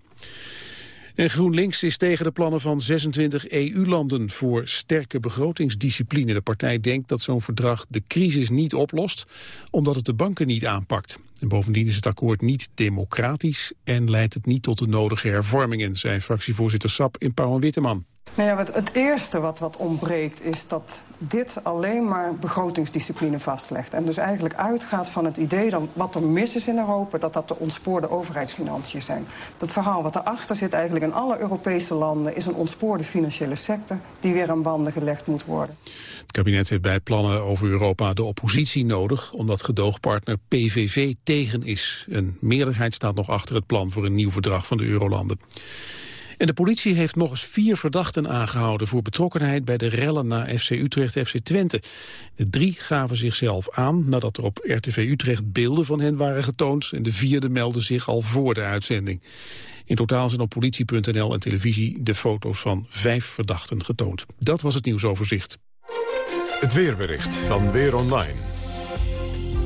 En GroenLinks is tegen de plannen van 26 EU-landen voor sterke begrotingsdiscipline. De partij denkt dat zo'n verdrag de crisis niet oplost, omdat het de banken niet aanpakt. En bovendien is het akkoord niet democratisch en leidt het niet tot de nodige hervormingen, zei fractievoorzitter Sap in Pauw en Witteman. Nou ja, het, eerste wat, wat ontbreekt is dat dit alleen maar begrotingsdiscipline vastlegt. En dus eigenlijk uitgaat van het idee dat wat er mis is in Europa... dat dat de ontspoorde overheidsfinanciën zijn. Dat verhaal wat erachter zit eigenlijk in alle Europese landen... is een ontspoorde financiële sector die weer aan banden gelegd moet worden. Het kabinet heeft bij plannen over Europa de oppositie nodig... omdat gedoogpartner PVV tegen is. Een meerderheid staat nog achter het plan voor een nieuw verdrag van de Eurolanden. En de politie heeft nog eens vier verdachten aangehouden... voor betrokkenheid bij de rellen na FC Utrecht-FC Twente. De drie gaven zichzelf aan nadat er op RTV Utrecht beelden van hen waren getoond... en de vierde meldde zich al voor de uitzending. In totaal zijn op politie.nl en televisie de foto's van vijf verdachten getoond. Dat was het nieuwsoverzicht. Het weerbericht van Weer Online.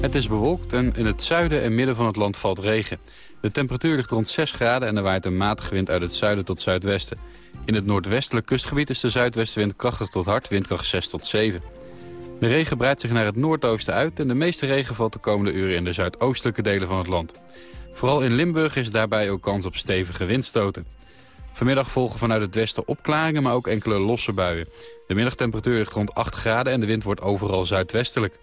Het is bewolkt en in het zuiden en midden van het land valt regen. De temperatuur ligt rond 6 graden en er waait een matige wind uit het zuiden tot zuidwesten. In het noordwestelijk kustgebied is de zuidwestenwind krachtig tot hard, windkracht 6 tot 7. De regen breidt zich naar het noordoosten uit... en de meeste regen valt de komende uren in de zuidoostelijke delen van het land. Vooral in Limburg is daarbij ook kans op stevige windstoten. Vanmiddag volgen vanuit het westen opklaringen, maar ook enkele losse buien. De middagtemperatuur ligt rond 8 graden en de wind wordt overal zuidwestelijk.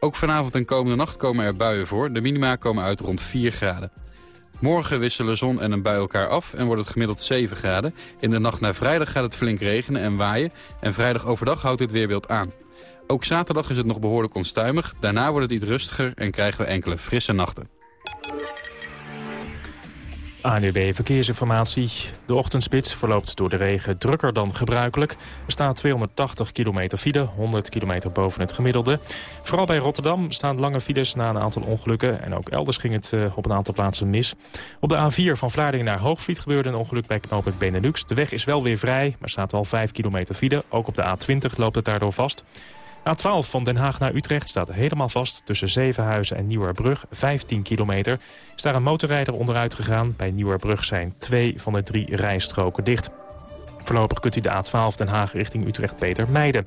Ook vanavond en komende nacht komen er buien voor. De minima komen uit rond 4 graden. Morgen wisselen zon en een bui elkaar af en wordt het gemiddeld 7 graden. In de nacht naar vrijdag gaat het flink regenen en waaien. En vrijdag overdag houdt dit weerbeeld aan. Ook zaterdag is het nog behoorlijk onstuimig. Daarna wordt het iets rustiger en krijgen we enkele frisse nachten. ANUB Verkeersinformatie. De ochtendspits verloopt door de regen drukker dan gebruikelijk. Er staat 280 kilometer file, 100 kilometer boven het gemiddelde. Vooral bij Rotterdam staan lange files na een aantal ongelukken. En ook elders ging het uh, op een aantal plaatsen mis. Op de A4 van Vlaardingen naar Hoogvliet gebeurde een ongeluk bij knooppunt Benelux. De weg is wel weer vrij, maar staat wel 5 kilometer file. Ook op de A20 loopt het daardoor vast. A12 van Den Haag naar Utrecht staat helemaal vast. Tussen Zevenhuizen en Nieuwerbrug, 15 kilometer. Is daar een motorrijder onderuit gegaan. Bij Nieuwerbrug zijn twee van de drie rijstroken dicht. Voorlopig kunt u de A12 Den Haag richting Utrecht beter mijden.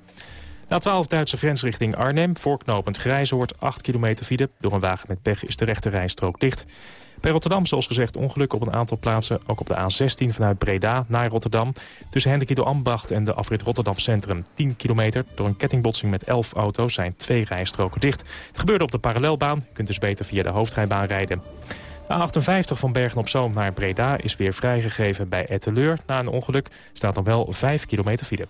Na 12 Duitse grens richting Arnhem, voorknopend Grijzoord, 8 kilometer file. Door een wagen met pech is de rechte rijstrook dicht. Bij Rotterdam, zoals gezegd, ongeluk op een aantal plaatsen. Ook op de A16 vanuit Breda naar Rotterdam. Tussen Hendrikido Ambacht en de afrit Rotterdam Centrum. 10 kilometer. Door een kettingbotsing met 11 auto's zijn twee rijstroken dicht. Het gebeurde op de parallelbaan. Je kunt dus beter via de hoofdrijbaan rijden. De A58 van Bergen-op-Zoom naar Breda is weer vrijgegeven bij Etteleur. Na een ongeluk staat nog wel 5 kilometer file.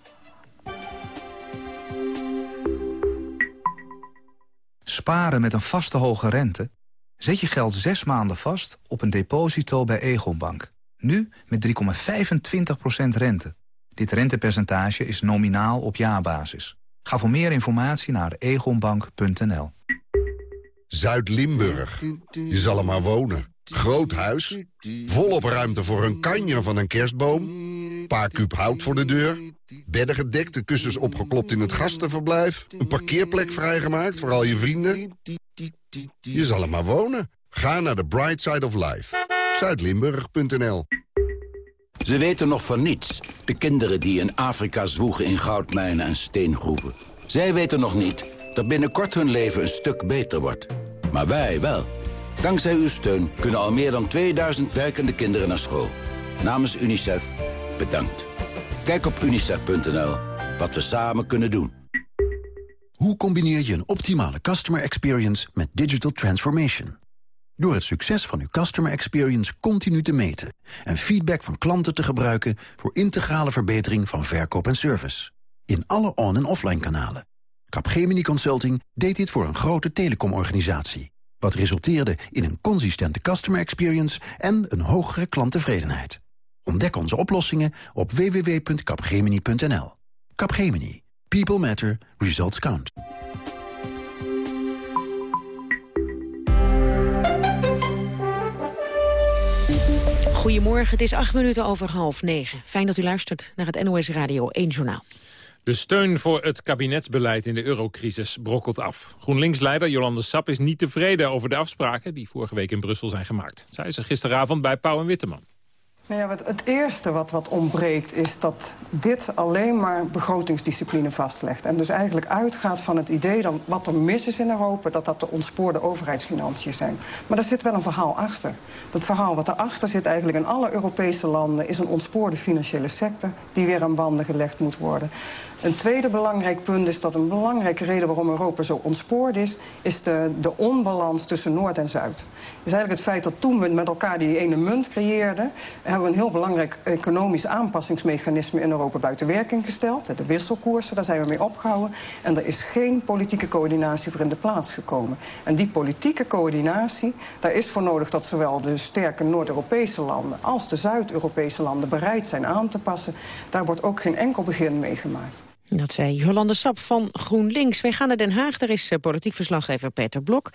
Sparen met een vaste hoge rente? Zet je geld zes maanden vast op een deposito bij Egonbank. Nu met 3,25% rente. Dit rentepercentage is nominaal op jaarbasis. Ga voor meer informatie naar egonbank.nl. Zuid-Limburg. Je zal er maar wonen. Groot huis, volop ruimte voor een kanje van een kerstboom... paar kuub hout voor de deur, bedden gedekt, de kussens opgeklopt in het gastenverblijf... een parkeerplek vrijgemaakt voor al je vrienden. Je zal er maar wonen. Ga naar de Bright Side of Life. Zuidlimburg.nl Ze weten nog van niets. De kinderen die in Afrika zwoegen in goudmijnen en steengroeven. Zij weten nog niet dat binnenkort hun leven een stuk beter wordt. Maar wij wel. Dankzij uw steun kunnen al meer dan 2000 werkende kinderen naar school. Namens UNICEF, bedankt. Kijk op unicef.nl wat we samen kunnen doen. Hoe combineer je een optimale customer experience met digital transformation? Door het succes van uw customer experience continu te meten... en feedback van klanten te gebruiken voor integrale verbetering van verkoop en service. In alle on- en offline kanalen. Capgemini Consulting deed dit voor een grote telecomorganisatie. Wat resulteerde in een consistente customer experience en een hogere klanttevredenheid. Ontdek onze oplossingen op www.capgemini.nl. Capgemini. People matter. Results count. Goedemorgen, het is acht minuten over half negen. Fijn dat u luistert naar het NOS Radio 1 Journaal. De steun voor het kabinetsbeleid in de eurocrisis brokkelt af. GroenLinks-leider Jolande Sap is niet tevreden over de afspraken... die vorige week in Brussel zijn gemaakt. Zij is er gisteravond bij Pauw en Witteman. Nou ja, het eerste wat, wat ontbreekt is dat dit alleen maar begrotingsdiscipline vastlegt. En dus eigenlijk uitgaat van het idee dat wat er mis is in Europa... dat dat de ontspoorde overheidsfinanciën zijn. Maar daar zit wel een verhaal achter. Dat verhaal wat erachter zit eigenlijk in alle Europese landen... is een ontspoorde financiële sector die weer aan banden gelegd moet worden. Een tweede belangrijk punt is dat een belangrijke reden... waarom Europa zo ontspoord is... is de, de onbalans tussen Noord en Zuid. is eigenlijk het feit dat toen we met elkaar die ene munt creëerden hebben we een heel belangrijk economisch aanpassingsmechanisme in Europa buiten werking gesteld. De wisselkoersen, daar zijn we mee opgehouden. En er is geen politieke coördinatie voor in de plaats gekomen. En die politieke coördinatie, daar is voor nodig dat zowel de sterke Noord-Europese landen als de Zuid-Europese landen bereid zijn aan te passen. Daar wordt ook geen enkel begin mee gemaakt. Dat zei Jolande Sap van GroenLinks. Wij gaan naar Den Haag, daar is eh, politiek verslaggever Peter Blok.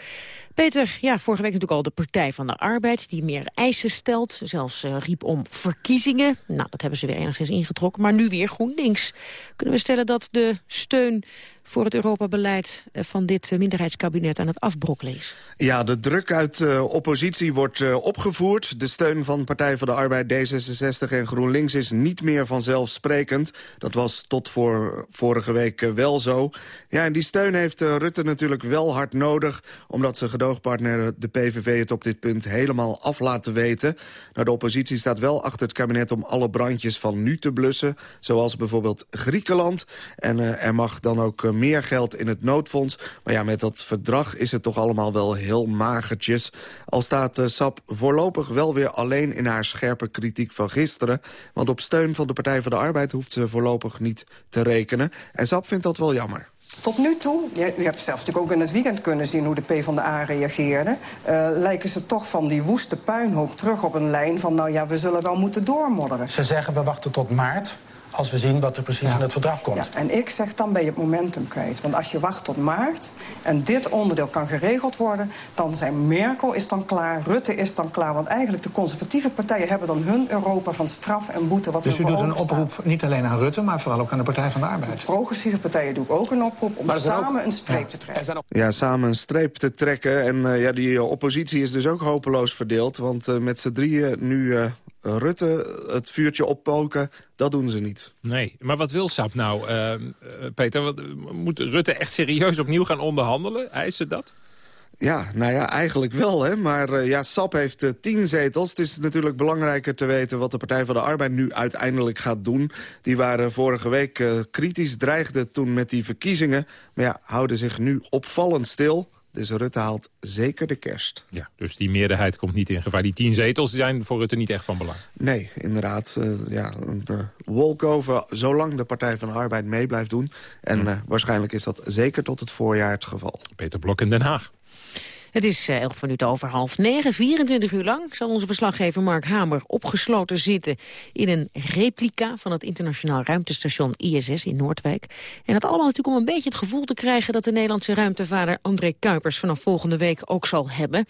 Peter, ja, vorige week natuurlijk al de Partij van de Arbeid... die meer eisen stelt, zelfs uh, riep om verkiezingen. Nou, dat hebben ze weer enigszins ingetrokken. Maar nu weer GroenLinks. Kunnen we stellen dat de steun voor het Europa-beleid eh, van dit eh, minderheidskabinet aan het afbrokkelen. Ja, de druk uit de uh, oppositie wordt opgevoerd. De steun van Partij voor de Arbeid, D66 en GroenLinks is niet meer vanzelfsprekend. Dat was tot voor vorige week wel zo. Ja, en die steun heeft Rutte natuurlijk wel hard nodig... omdat zijn gedoogpartner de PVV het op dit punt helemaal af laten weten. Nou, de oppositie staat wel achter het kabinet om alle brandjes van nu te blussen. Zoals bijvoorbeeld Griekenland. En er mag dan ook meer geld in het noodfonds. Maar ja, met dat verdrag is het toch allemaal wel heel magertjes. Al staat uh, SAP voorlopig wel weer alleen in haar scherpe kritiek van gisteren. Want op steun van de Partij voor de Arbeid hoeft ze voorlopig niet te rekenen. En SAP vindt dat wel jammer. Tot nu toe, je, je hebt zelfs natuurlijk ook in het weekend kunnen zien hoe de PvdA reageerde... Uh, lijken ze toch van die woeste puinhoop terug op een lijn van... nou ja, we zullen wel moeten doormodderen. Ze zeggen we wachten tot maart als we zien wat er precies ja. in het verdrag komt. Ja, en ik zeg, dan ben je het momentum kwijt. Want als je wacht tot maart en dit onderdeel kan geregeld worden... dan zijn Merkel is dan klaar, Rutte is dan klaar. Want eigenlijk de conservatieve partijen hebben dan hun Europa van straf en boete... Wat dus u doet een oproep niet alleen aan Rutte, maar vooral ook aan de Partij van de Arbeid? De progressieve partijen doe ik ook een oproep om samen ook... een streep ja. te trekken. Ja, samen een streep te trekken. En uh, ja, die oppositie is dus ook hopeloos verdeeld. Want uh, met z'n drieën nu... Rutte het vuurtje oppoken, dat doen ze niet. Nee, maar wat wil SAP nou, uh, Peter? Wat, moet Rutte echt serieus opnieuw gaan onderhandelen? Eisen dat? Ja, nou ja, eigenlijk wel. Hè? Maar uh, ja, SAP heeft uh, tien zetels. Het is natuurlijk belangrijker te weten wat de Partij van de Arbeid nu uiteindelijk gaat doen. Die waren vorige week uh, kritisch, dreigden toen met die verkiezingen. Maar ja, houden zich nu opvallend stil. Dus Rutte haalt zeker de kerst. Ja, dus die meerderheid komt niet in gevaar. Die tien zetels zijn voor Rutte niet echt van belang. Nee, inderdaad. Uh, ja, de walkover, zolang de Partij van de Arbeid mee blijft doen. En uh, waarschijnlijk is dat zeker tot het voorjaar het geval. Peter Blok in Den Haag. Het is 11 minuten over half negen. 24 uur lang zal onze verslaggever Mark Hamer opgesloten zitten... in een replica van het internationaal ruimtestation ISS in Noordwijk. En dat allemaal natuurlijk om een beetje het gevoel te krijgen... dat de Nederlandse ruimtevader André Kuipers vanaf volgende week ook zal hebben.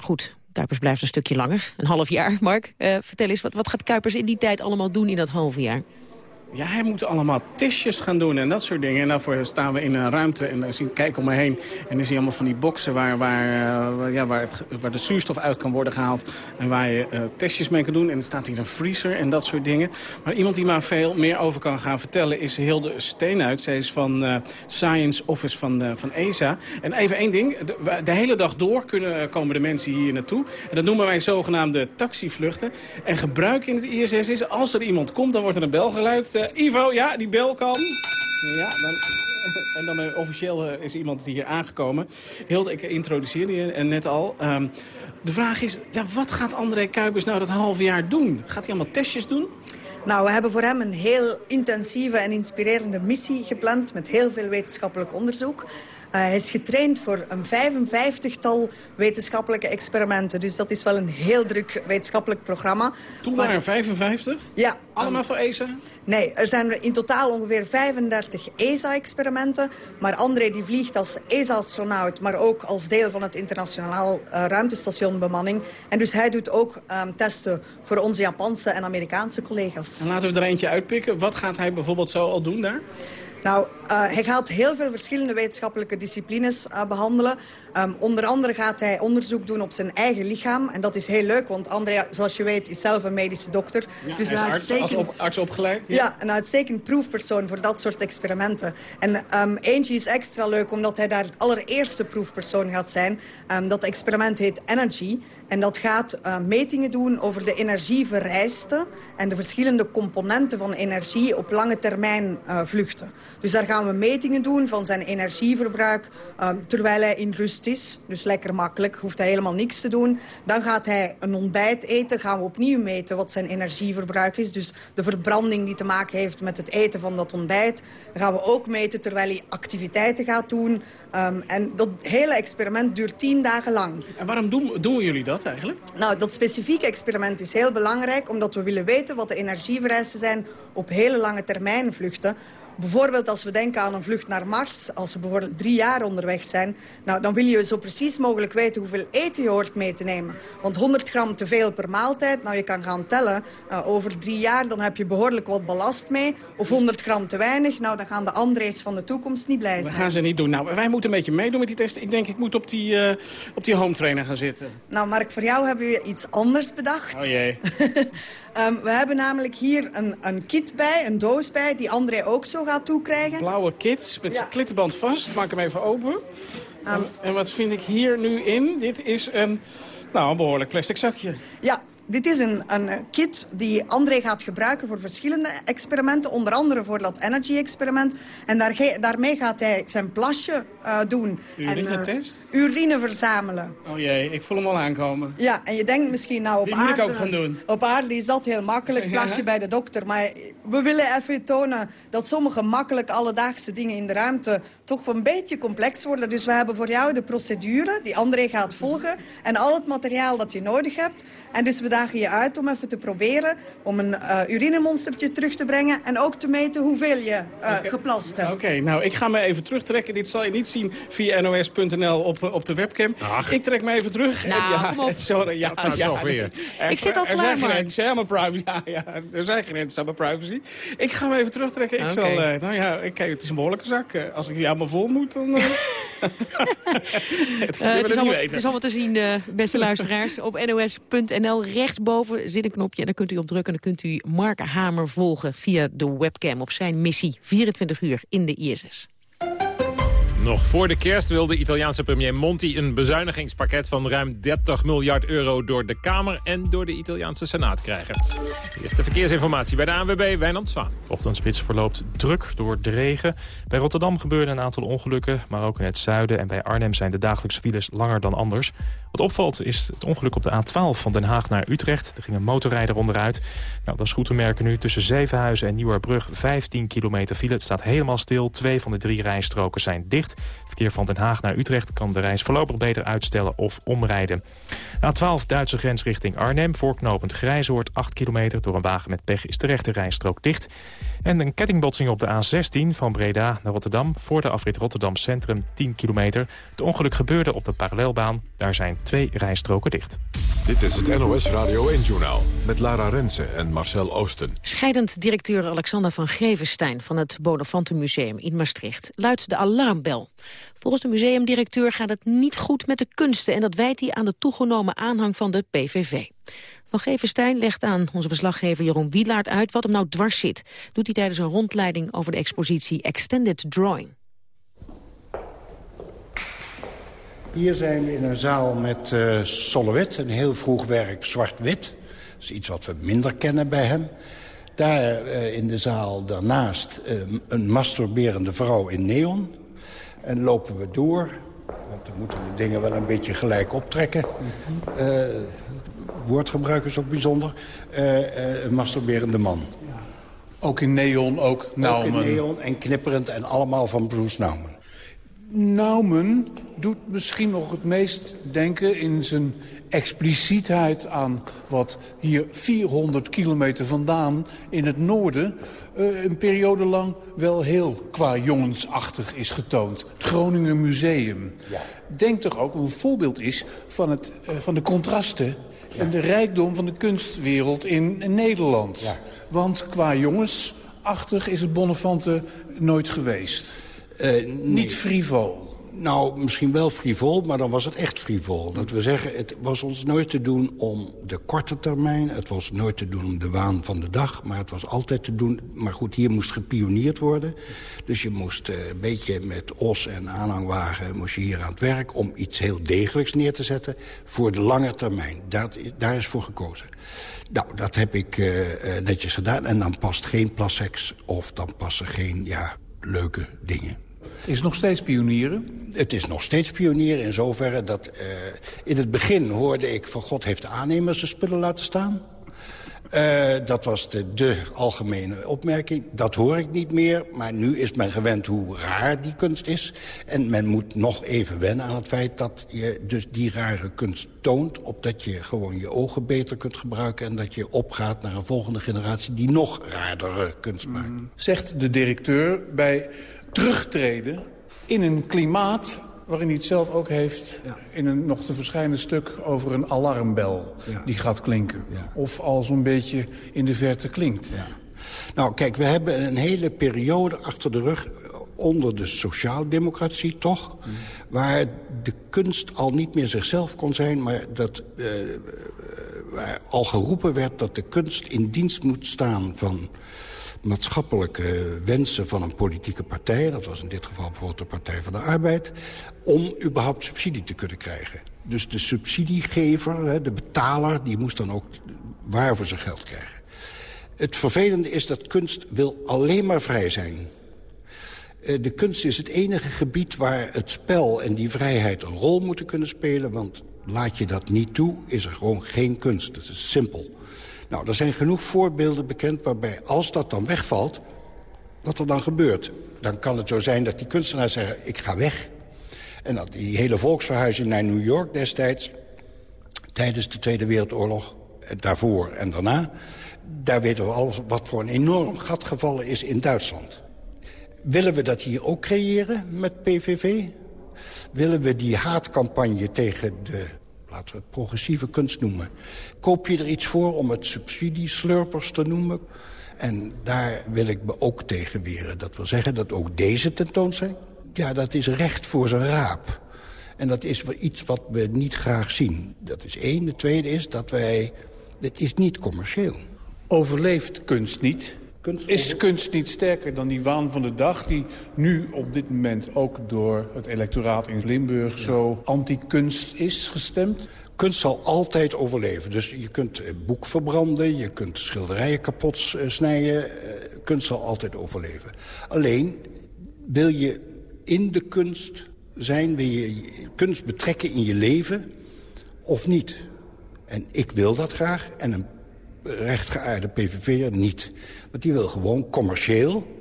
Goed, Kuipers blijft een stukje langer, een half jaar. Mark, uh, vertel eens, wat, wat gaat Kuipers in die tijd allemaal doen in dat half jaar? Ja, hij moet allemaal testjes gaan doen en dat soort dingen. En daarvoor staan we in een ruimte en dan zie, kijk om me heen. En dan zie je allemaal van die boksen waar, waar, uh, ja, waar, het, waar de zuurstof uit kan worden gehaald. En waar je uh, testjes mee kan doen. En er staat hier een vriezer en dat soort dingen. Maar iemand die maar veel meer over kan gaan vertellen is Hilde Steenuit. Zij is van uh, Science Office van, van ESA. En even één ding. De, hele dag door kunnen, komen de mensen hier naartoe. En dat noemen wij zogenaamde taxivluchten. En gebruik in het ISS is, als er iemand komt, dan wordt er een bel geluid Ivo, ja, die bel kan. Ja, dan, en dan uh, officieel uh, is iemand hier aangekomen. Hilde, ik introduceerde je net al. Um, de vraag is, ja, wat gaat André Kuipers nou dat half jaar doen? Gaat hij allemaal testjes doen? Nou, we hebben voor hem een heel intensieve en inspirerende missie gepland... met heel veel wetenschappelijk onderzoek. Uh, hij is getraind voor een 55-tal wetenschappelijke experimenten. Dus dat is wel een heel druk wetenschappelijk programma. Toen waren er 55? Ja. Allemaal voor ESA? Nee, er zijn in totaal ongeveer 35 ESA-experimenten. Maar André die vliegt als ESA-astronaut, maar ook als deel van het internationaal uh, ruimtestation bemanning. En dus hij doet ook um, testen voor onze Japanse en Amerikaanse collega's. En laten we er eentje uitpikken. Wat gaat hij bijvoorbeeld zo al doen daar? Nou, uh, hij gaat heel veel verschillende wetenschappelijke disciplines uh, behandelen. Um, onder andere gaat hij onderzoek doen op zijn eigen lichaam. En dat is heel leuk, want Andrea, zoals je weet, is zelf een medische dokter. Ja, dus hij is arts, als op, arts opgeleid? Ja. ja. een uitstekend proefpersoon voor dat soort experimenten. En um, eentje is extra leuk, omdat hij daar het allereerste proefpersoon gaat zijn. Um, dat experiment heet Energy. En dat gaat uh, metingen doen over de energievereisten... en de verschillende componenten van energie op lange termijn vluchten. Dus daar gaan we metingen doen van zijn energieverbruik... Uh, terwijl hij in rust is. Dus lekker makkelijk, hoeft hij helemaal niks te doen. Dan gaat hij een ontbijt eten. Gaan we opnieuw meten wat zijn energieverbruik is. Dus de verbranding die te maken heeft met het eten van dat ontbijt. Dan gaan we ook meten terwijl hij activiteiten gaat doen. Um, en dat hele experiment duurt tien dagen lang. En waarom doen, doen jullie dat eigenlijk? Nou, dat specifieke experiment is heel belangrijk... omdat we willen weten wat de energievereisten zijn op hele lange termijn vluchten. Bijvoorbeeld als we denken aan een vlucht naar Mars... als we bijvoorbeeld drie jaar onderweg zijn... Nou, dan wil je zo precies mogelijk weten hoeveel eten je hoort mee te nemen. Want 100 gram te veel per maaltijd, nou je kan gaan tellen... Uh, over drie jaar dan heb je behoorlijk wat ballast mee. Of 100 gram te weinig, nou dan gaan de André's van de toekomst niet blij zijn. We gaan ze niet doen. Nou, wij moeten een beetje meedoen met die testen. Ik denk, ik moet op die, uh, op die home trainer gaan zitten. Nou, Mark, voor jou hebben we iets anders bedacht. Oh jee. um, we hebben namelijk hier een, een kit bij, een doos bij, die André ook zo gaat toekrijgen. Blauwe kit, met ja. klittenband vast. Maak hem even open. Um, en, en wat vind ik hier nu in? Dit is een, nou, een behoorlijk plastic zakje. Ja, dit is een, een kit die André gaat gebruiken voor verschillende experimenten. Onder andere voor dat energy-experiment. En daar, daarmee gaat hij zijn plasje uh, doen. Urinetest? Uh, urine verzamelen. Oh jee, ik voel hem al aankomen. Ja, en je denkt misschien nou op Die aarde... moet ik ook gaan doen. Op aarde is dat heel makkelijk, plasje ja. bij de dokter. Maar we willen even tonen dat sommige makkelijk alledaagse dingen in de ruimte... toch een beetje complex worden. Dus we hebben voor jou de procedure die André gaat volgen. En al het materiaal dat je nodig hebt. En dus we dagen je uit om even te proberen... om een uh, urinemonstertje terug te brengen... en ook te meten hoeveel je uh, okay. geplast hebt. Oké, okay, nou, ik ga me even terugtrekken. Dit zal je niet zien via nos.nl op, op de webcam. Ach. Ik trek me even terug. Nou, ja, sorry, ja, nou, ja, weer. Er, ik zit al er klaar, zijn Mark. grenzen aan mijn privacy. Ja, ja, er zijn grenzen aan mijn privacy. Ik ga me even terugtrekken. Ik okay. zal, uh, nou ja, kijk, het is een behoorlijke zak. Als ik die allemaal vol moet, dan... Uh... het, het, is allemaal, het is allemaal te zien, uh, beste luisteraars. Op nos.nl rechtsboven zit een knopje en dan kunt u op drukken. En dan kunt u Mark Hamer volgen via de webcam op zijn missie. 24 uur in de ISS. Nog voor de kerst wil de Italiaanse premier Monti een bezuinigingspakket van ruim 30 miljard euro door de Kamer en door de Italiaanse Senaat krijgen. Eerste verkeersinformatie bij de ANWB, Wijnand Zwaan. Ochtendspits verloopt druk door de regen. Bij Rotterdam gebeurden een aantal ongelukken, maar ook in het zuiden en bij Arnhem zijn de dagelijkse files langer dan anders. Wat opvalt is het ongeluk op de A12 van Den Haag naar Utrecht. Er ging een motorrijder onderuit. Nou, dat is goed te merken nu. Tussen Zevenhuizen en Nieuwerbrug 15 kilometer file. Het staat helemaal stil. Twee van de drie rijstroken zijn dicht. Verkeer van Den Haag naar Utrecht kan de reis voorlopig beter uitstellen of omrijden. A12 Duitse grens richting Arnhem. Voorknopend Grijzoord 8 kilometer. Door een wagen met pech is de rechte rijstrook dicht. En een kettingbotsing op de A16 van Breda naar Rotterdam. Voor de afrit Rotterdam Centrum 10 kilometer. Het ongeluk gebeurde op de parallelbaan. Daar zijn twee rijstroken dicht. Dit is het NOS Radio 1-journaal met Lara Rensen en Marcel Oosten. Scheidend directeur Alexander van Grevenstein van het Bonaventure Museum in Maastricht luidt de alarmbel. Volgens de museumdirecteur gaat het niet goed met de kunsten... en dat wijt hij aan de toegenomen aanhang van de PVV. Van Gevenstein legt aan onze verslaggever Jeroen Wielaert uit wat hem nou dwars zit. Doet hij tijdens een rondleiding over de expositie Extended Drawing. Hier zijn we in een zaal met uh, Solowit, een heel vroeg werk zwart-wit. Dat is iets wat we minder kennen bij hem. Daar uh, in de zaal daarnaast uh, een masturberende vrouw in neon. En lopen we door, want dan moeten de dingen wel een beetje gelijk optrekken. Uh, woordgebruik is ook bijzonder. Uh, een masturberende man. Ook in neon, ook Nauman. Ook in neon en knipperend en allemaal van Bruce Nauman. Nauman doet misschien nog het meest denken in zijn explicietheid aan wat hier 400 kilometer vandaan in het noorden uh, een periode lang wel heel qua jongensachtig is getoond. Het Groningen Museum. Ja. Denk toch ook een voorbeeld is van, het, uh, van de contrasten ja. en de rijkdom van de kunstwereld in, in Nederland. Ja. Want qua jongensachtig is het Bonnefante nooit geweest. Uh, nee. Niet frivol. Nou, misschien wel frivol, maar dan was het echt frivol. Dat we zeggen, het was ons nooit te doen om de korte termijn. Het was nooit te doen om de waan van de dag. Maar het was altijd te doen... Maar goed, hier moest gepioneerd worden. Dus je moest uh, een beetje met os en aanhangwagen... moest je hier aan het werk om iets heel degelijks neer te zetten... voor de lange termijn. Dat, daar is voor gekozen. Nou, dat heb ik uh, uh, netjes gedaan. En dan past geen plassex of dan passen geen ja, leuke dingen. Is het nog steeds pionieren? Het is nog steeds pionieren in zoverre dat... Uh, in het begin hoorde ik van God heeft de aannemer zijn spullen laten staan. Uh, dat was de, de, algemene opmerking. Dat hoor ik niet meer, maar nu is men gewend hoe raar die kunst is. En men moet nog even wennen aan het feit dat je dus die rare kunst toont... opdat je gewoon je ogen beter kunt gebruiken... en dat je opgaat naar een volgende generatie die nog raardere kunst maakt. Zegt de directeur bij terugtreden in een klimaat waarin hij het zelf ook heeft... in een nog te verschijnen stuk over een alarmbel die gaat klinken. Of al zo'n beetje in de verte klinkt. Nou, kijk, we hebben een hele periode achter de rug onder de sociaaldemocratie, toch? Mm. Waar de kunst al niet meer zichzelf kon zijn... maar dat, uh, waar al geroepen werd dat de kunst in dienst moet staan van maatschappelijke wensen van een politieke partij... dat was in dit geval bijvoorbeeld de Partij van de Arbeid... om überhaupt subsidie te kunnen krijgen. Dus de subsidiegever, de betaler, die moest dan ook waar voor zijn geld krijgen. Het vervelende is dat kunst wil alleen maar vrij zijn. Eh, de kunst is het enige gebied waar het spel en die vrijheid een rol moeten kunnen spelen... want laat je dat niet toe, is er gewoon geen kunst. Dat is simpel. Nou, er zijn genoeg voorbeelden bekend waarbij als dat dan wegvalt... wat er dan gebeurt. Dan kan het zo zijn dat die kunstenaars zeggen, ik ga weg. En dat die hele volksverhuizing naar New York destijds... tijdens de Tweede Wereldoorlog, eh, daarvoor en daarna... daar weten we al wat voor een enorm gat gevallen is in Duitsland. Willen we dat hier ook creëren met PVV? Willen we die haatcampagne tegen de laten we het progressieve kunst noemen. Koop je er iets voor om het subsidieslurpers te noemen? En daar wil ik me ook tegen weren. Dat wil zeggen dat ook deze tentoonstelling... ja, dat is recht voor zijn raap. En dat is iets wat we niet graag zien. Dat is één. De tweede is dat wij... Het is niet commercieel. Overleeft kunst niet? Is kunst niet sterker dan die waan van de dag... die nu op dit moment ook door het electoraat in Limburg... zo anti-kunst is gestemd? Kunst zal altijd overleven. Dus je kunt boek verbranden, je kunt schilderijen kapot eh, snijden. Eh, kunst zal altijd overleven. Alleen wil je in de kunst zijn, wil je kunst betrekken in je leven of niet? En ik wil dat graag en een rechtgeaarde PVV'er niet. Want die wil gewoon commercieel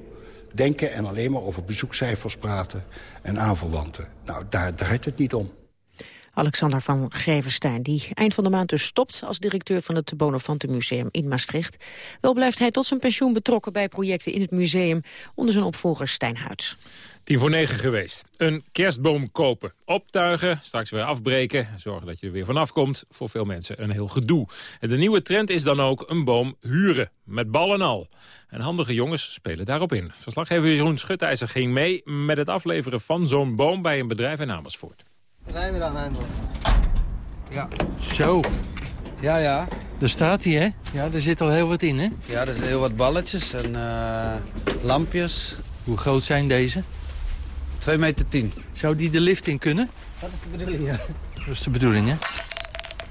denken en alleen maar over bezoekcijfers praten en aanverwanten. Nou, daar draait het niet om. Alexander van Grevenstein, die eind van de maand dus stopt... als directeur van het Bonafante Museum in Maastricht. Wel blijft hij tot zijn pensioen betrokken bij projecten in het museum... onder zijn opvolger Stijn Huids. Tien voor negen geweest. Een kerstboom kopen, optuigen, straks weer afbreken... zorgen dat je er weer vanaf komt. Voor veel mensen een heel gedoe. En de nieuwe trend is dan ook een boom huren, met bal en al. En handige jongens spelen daarop in. Verslaggever Jeroen Schutijzer ging mee met het afleveren van zo'n boom... bij een bedrijf in Amersfoort. Daar zijn we dan eindelijk. Ja. Zo. Ja, ja. Daar staat hij, hè? Ja, er zit al heel wat in, hè? Ja, er zijn heel wat balletjes en uh, lampjes. Hoe groot zijn deze? 2 meter 10. Zou die de lift in kunnen? Dat is de bedoeling, ja. Dat is de bedoeling, hè?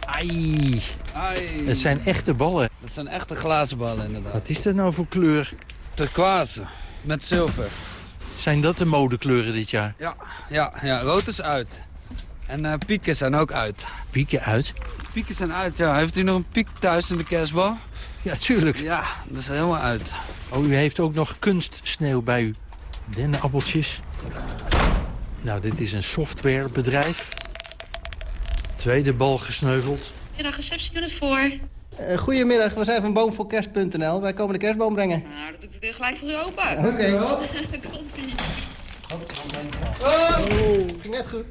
Ai. Ai. Het zijn echte ballen. Dat zijn echte glazen ballen, inderdaad. Wat is dat nou voor kleur? Turquoise, met zilver. Zijn dat de modekleuren dit jaar? Ja, ja, ja. rood is uit. En uh, pieken zijn ook uit. Pieken uit? Pieken zijn uit, ja. Heeft u nog een piek thuis in de kerstbal? Ja, tuurlijk. Ja, dat is helemaal uit. Oh, u heeft ook nog kunstsneeuw bij u. Dennenappeltjes. Nou, dit is een softwarebedrijf. Tweede bal gesneuveld. Middag, receptieunit voor. Uh, goedemiddag, we zijn van boomvoorkerst.nl. Wij komen de kerstboom brengen. Nou, dat doe ik weer gelijk voor u open. Oké. Okay. Komt-ie. Oh, ging net goed.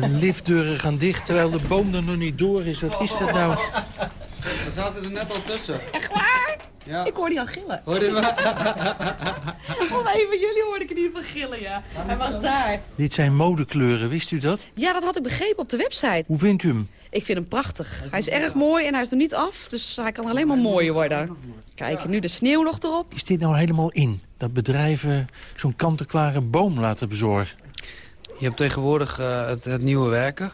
De liftdeuren gaan dicht terwijl de boom er nog niet door is. Wat is dat nou? We zaten er net al tussen. Echt waar? Ja. Ik hoor die al gillen. Hoorde je van jullie hoorde ik in ieder geval gillen, ja. Hij mag daar. Dit zijn modekleuren, wist u dat? Ja, dat had ik begrepen op de website. Hoe vindt u hem? Ik vind hem prachtig. Hij is erg mooi en hij is nog niet af, dus hij kan alleen maar mooier worden. Kijk, nu de sneeuw nog erop. Is dit nou helemaal in? Dat bedrijven zo'n kant-en-klare boom laten bezorgen? Je hebt tegenwoordig uh, het, het nieuwe werken.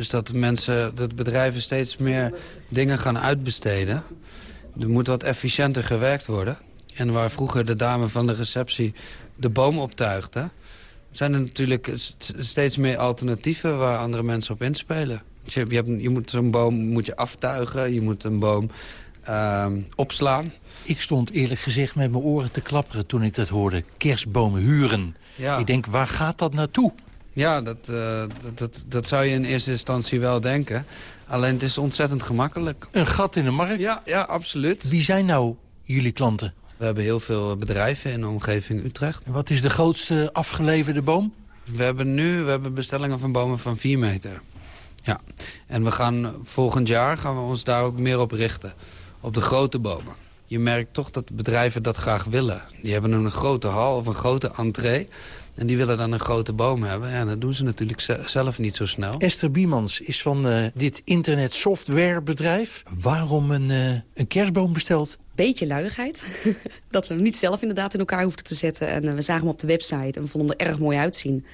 Dus dat mensen, dat bedrijven steeds meer dingen gaan uitbesteden. Er moet wat efficiënter gewerkt worden. En waar vroeger de dame van de receptie de boom optuigde... zijn er natuurlijk steeds meer alternatieven waar andere mensen op inspelen. Dus je, hebt, je moet zo'n boom moet je aftuigen, je moet een boom uh, ehm, opslaan. Ik stond eerlijk gezegd met mijn oren te klapperen toen ik dat hoorde. Kerstbomen huren. Ja. Ik denk, waar gaat dat naartoe? Ja, dat, eh, dat, dat, dat zou je in eerste instantie wel denken. Alleen het is ontzettend gemakkelijk. Een gat in de markt? Ja, ja absoluut. Wie zijn nou jullie klanten? We hebben heel veel bedrijven in de omgeving Utrecht. En wat is de grootste afgeleverde boom? We hebben nu we hebben bestellingen van bomen van 4 meter. Ja, en we gaan volgend jaar gaan we ons daar ook meer op richten. Op de grote bomen. Je merkt toch dat bedrijven dat graag willen. Die hebben een grote hal of een grote entree. En die willen dan een grote boom hebben. Ja, dat doen ze natuurlijk ze- zelf niet zo snel. Esther Biemans is van eh, dit internet softwarebedrijf. Waarom een, eh, een kerstboom besteld? Beetje luiigheid. dat we hem niet zelf inderdaad in elkaar hoefden te zetten. En eh, we zagen hem op de website en we vonden hem er erg mooi uitzien.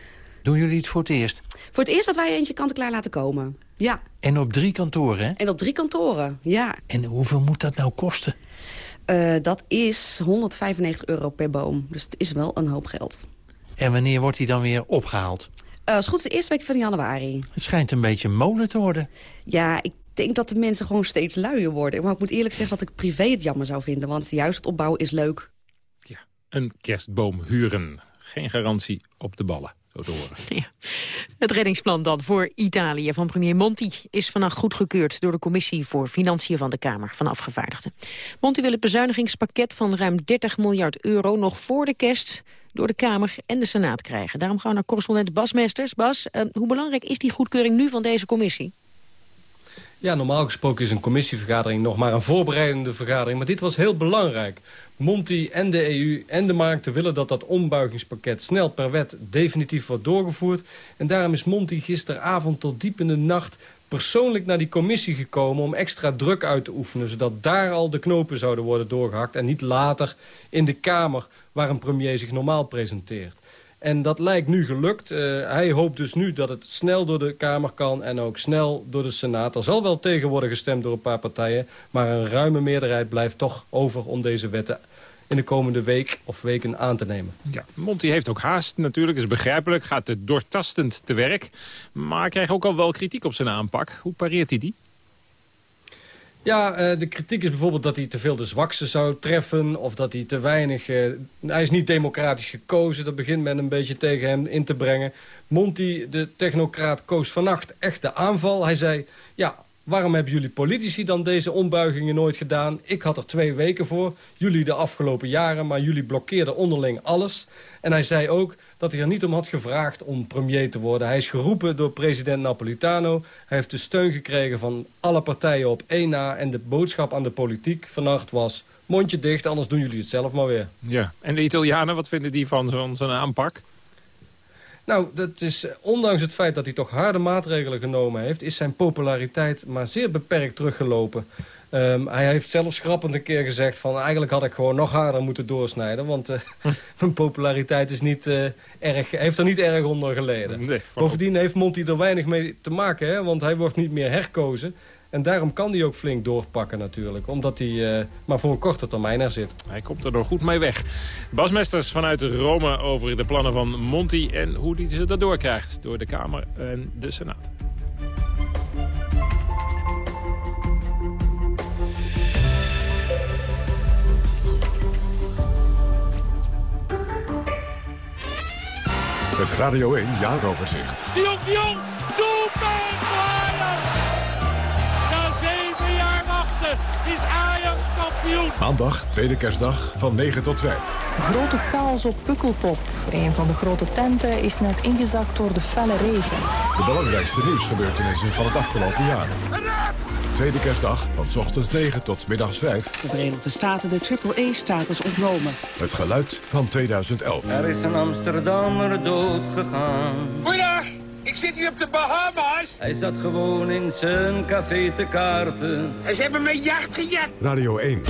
Doen jullie het voor het eerst? Voor het eerst dat wij eentje kant-en-klaar laten komen. Ja, En op drie kantoren, hè? en op drie kantoren. Ja, En hoeveel moet dat nou kosten? Eh, dat is 195 euro per boom. Dus het is wel een hoop geld. En wanneer wordt die dan weer opgehaald? Eh, als het goed is de eerste week van januari. Het schijnt een beetje molen te worden. Ja, ik denk dat de mensen gewoon steeds luier worden. Maar ik moet eerlijk zeggen dat ik privé het jammer zou vinden. Want juist het opbouwen is leuk. Een kerstboom huren. Geen garantie op de ballen, zo te horen. Ja. Het reddingsplan dan voor Italië van premier Monti is vannacht goedgekeurd door de Commissie voor Financiën van de Kamer van Afgevaardigden. Monti wil het bezuinigingspakket van ruim 30 miljard euro nog voor de kerst door de Kamer en de Senaat krijgen. Daarom gaan we naar correspondent Bas Mesters. Bas, eh, hoe belangrijk is die goedkeuring nu van deze commissie? Ja, normaal gesproken is een commissievergadering nog maar een voorbereidende vergadering. Maar dit was heel belangrijk. Monti en de EU en de markten willen dat dat ombuigingspakket snel per wet definitief wordt doorgevoerd. En daarom is Monti gisteravond tot diep in de nacht persoonlijk naar die commissie gekomen om extra druk uit te oefenen. Zodat daar al de knopen zouden worden doorgehakt en niet later in de Kamer waar een premier zich normaal presenteert. En dat lijkt nu gelukt. Uh, hij hoopt dus nu dat het snel door de Kamer kan en ook snel door de Senaat. Er zal wel tegen worden gestemd door een paar partijen. Maar een ruime meerderheid blijft toch over om deze wetten in de komende week of weken aan te nemen. Ja, Monti heeft ook haast natuurlijk, is begrijpelijk. Gaat het doortastend te werk. Maar krijgt ook al wel kritiek op zijn aanpak. Hoe pareert hij die? Ja, uh, de kritiek is bijvoorbeeld dat hij te veel de zwakste zou treffen... of dat hij te weinig... Uh, hij is niet democratisch gekozen, dat begint men een beetje tegen hem in te brengen. Monti, de technocraat, koos vannacht echt de aanval. Hij zei, ja, waarom hebben jullie politici dan deze ombuigingen nooit gedaan? Ik had er twee weken voor, jullie de afgelopen jaren... maar jullie blokkeerden onderling alles. En hij zei ook dat hij er niet om had gevraagd om premier te worden. Hij is geroepen door president Napolitano. Hij heeft de steun gekregen van alle partijen op één na. En de boodschap aan de politiek vannacht was... mondje dicht, anders doen jullie het zelf maar weer. Ja, en de Italianen, wat vinden die van zo'n aanpak? Nou, dat is, ondanks het feit dat hij toch harde maatregelen genomen heeft... is zijn populariteit maar zeer beperkt teruggelopen. Um, hij heeft zelfs grappend een keer gezegd van... eigenlijk had ik gewoon nog harder moeten doorsnijden... want uh, mijn populariteit is niet, uh, erg, heeft er niet erg onder geleden. Nee, Bovendien heeft Monty er weinig mee te maken... Hè, want hij wordt niet meer herkozen. En daarom kan hij ook flink doorpakken natuurlijk. Omdat hij uh, maar voor een korte termijn er zit. Hij komt er nog goed mee weg. Bas Mesters vanuit Rome over de plannen van Monty... en hoe hij ze daardoor krijgt door de Kamer en de Senaat. Het Radio 1 Jaaroverzicht. De Jong, de Jong, doelpunt is Ajax kampioen. Maandag, tweede kerstdag, van 9 tot 5. Grote chaos op Pukkelpop. Een van de grote tenten is net ingezakt door de felle regen. De belangrijkste nieuwsgebeurtenissen van het afgelopen jaar. Tweede kerstdag van s ochtends 9 tot middags 5. De Verenigde Staten de triple-E-status ontnomen. Het geluid van 2011. Er is een Amsterdammer dood gegaan. Ik zit hier op de Bahamas. Hij zat gewoon in zijn café te kaarten. En ze hebben mijn jacht gejat. Radio 1.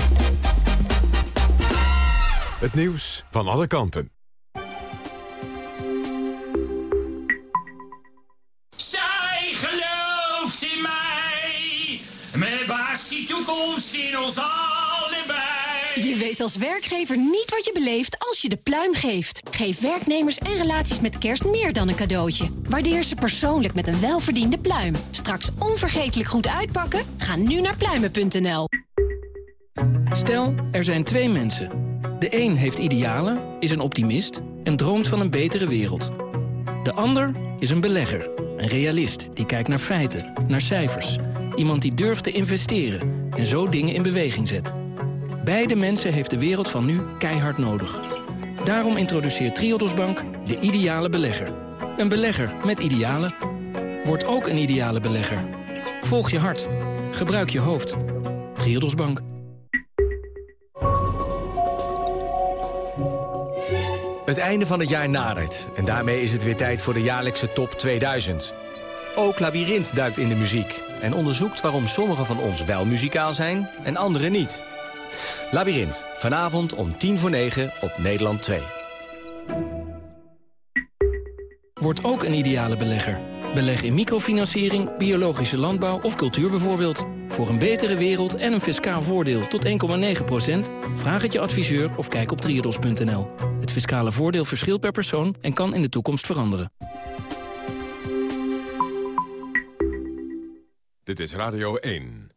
Het nieuws van alle kanten. Je weet als werkgever niet wat je beleeft als je de pluim geeft. Geef werknemers en relaties met kerst meer dan een cadeautje. Waardeer ze persoonlijk met een welverdiende pluim. Straks onvergetelijk goed uitpakken? Ga nu naar pluimen.nl. Stel, er zijn twee mensen. De een heeft idealen, is een optimist en droomt van een betere wereld. De ander is een belegger, een realist die kijkt naar feiten, naar cijfers. Iemand die durft te investeren en zo dingen in beweging zet. Beide mensen heeft de wereld van nu keihard nodig. Daarom introduceert Triodos Bank de ideale belegger. Een belegger met idealen. Word ook een ideale belegger. Volg je hart. Gebruik je hoofd. Triodos Bank. Het einde van het jaar nadert en daarmee is het weer tijd voor de jaarlijkse top 2000. Ook Labyrinth duikt in de muziek en onderzoekt waarom sommigen van ons wel muzikaal zijn en anderen niet. Labyrinth, vanavond om tien voor negen op Nederland 2. Word ook een ideale belegger. Beleg in microfinanciering, biologische landbouw of cultuur bijvoorbeeld. Voor een betere wereld en een fiscaal voordeel tot 1,9% Vraag het je adviseur of kijk op triodos.nl. Het fiscale voordeel verschilt per persoon en kan in de toekomst veranderen. Dit is Radio 1.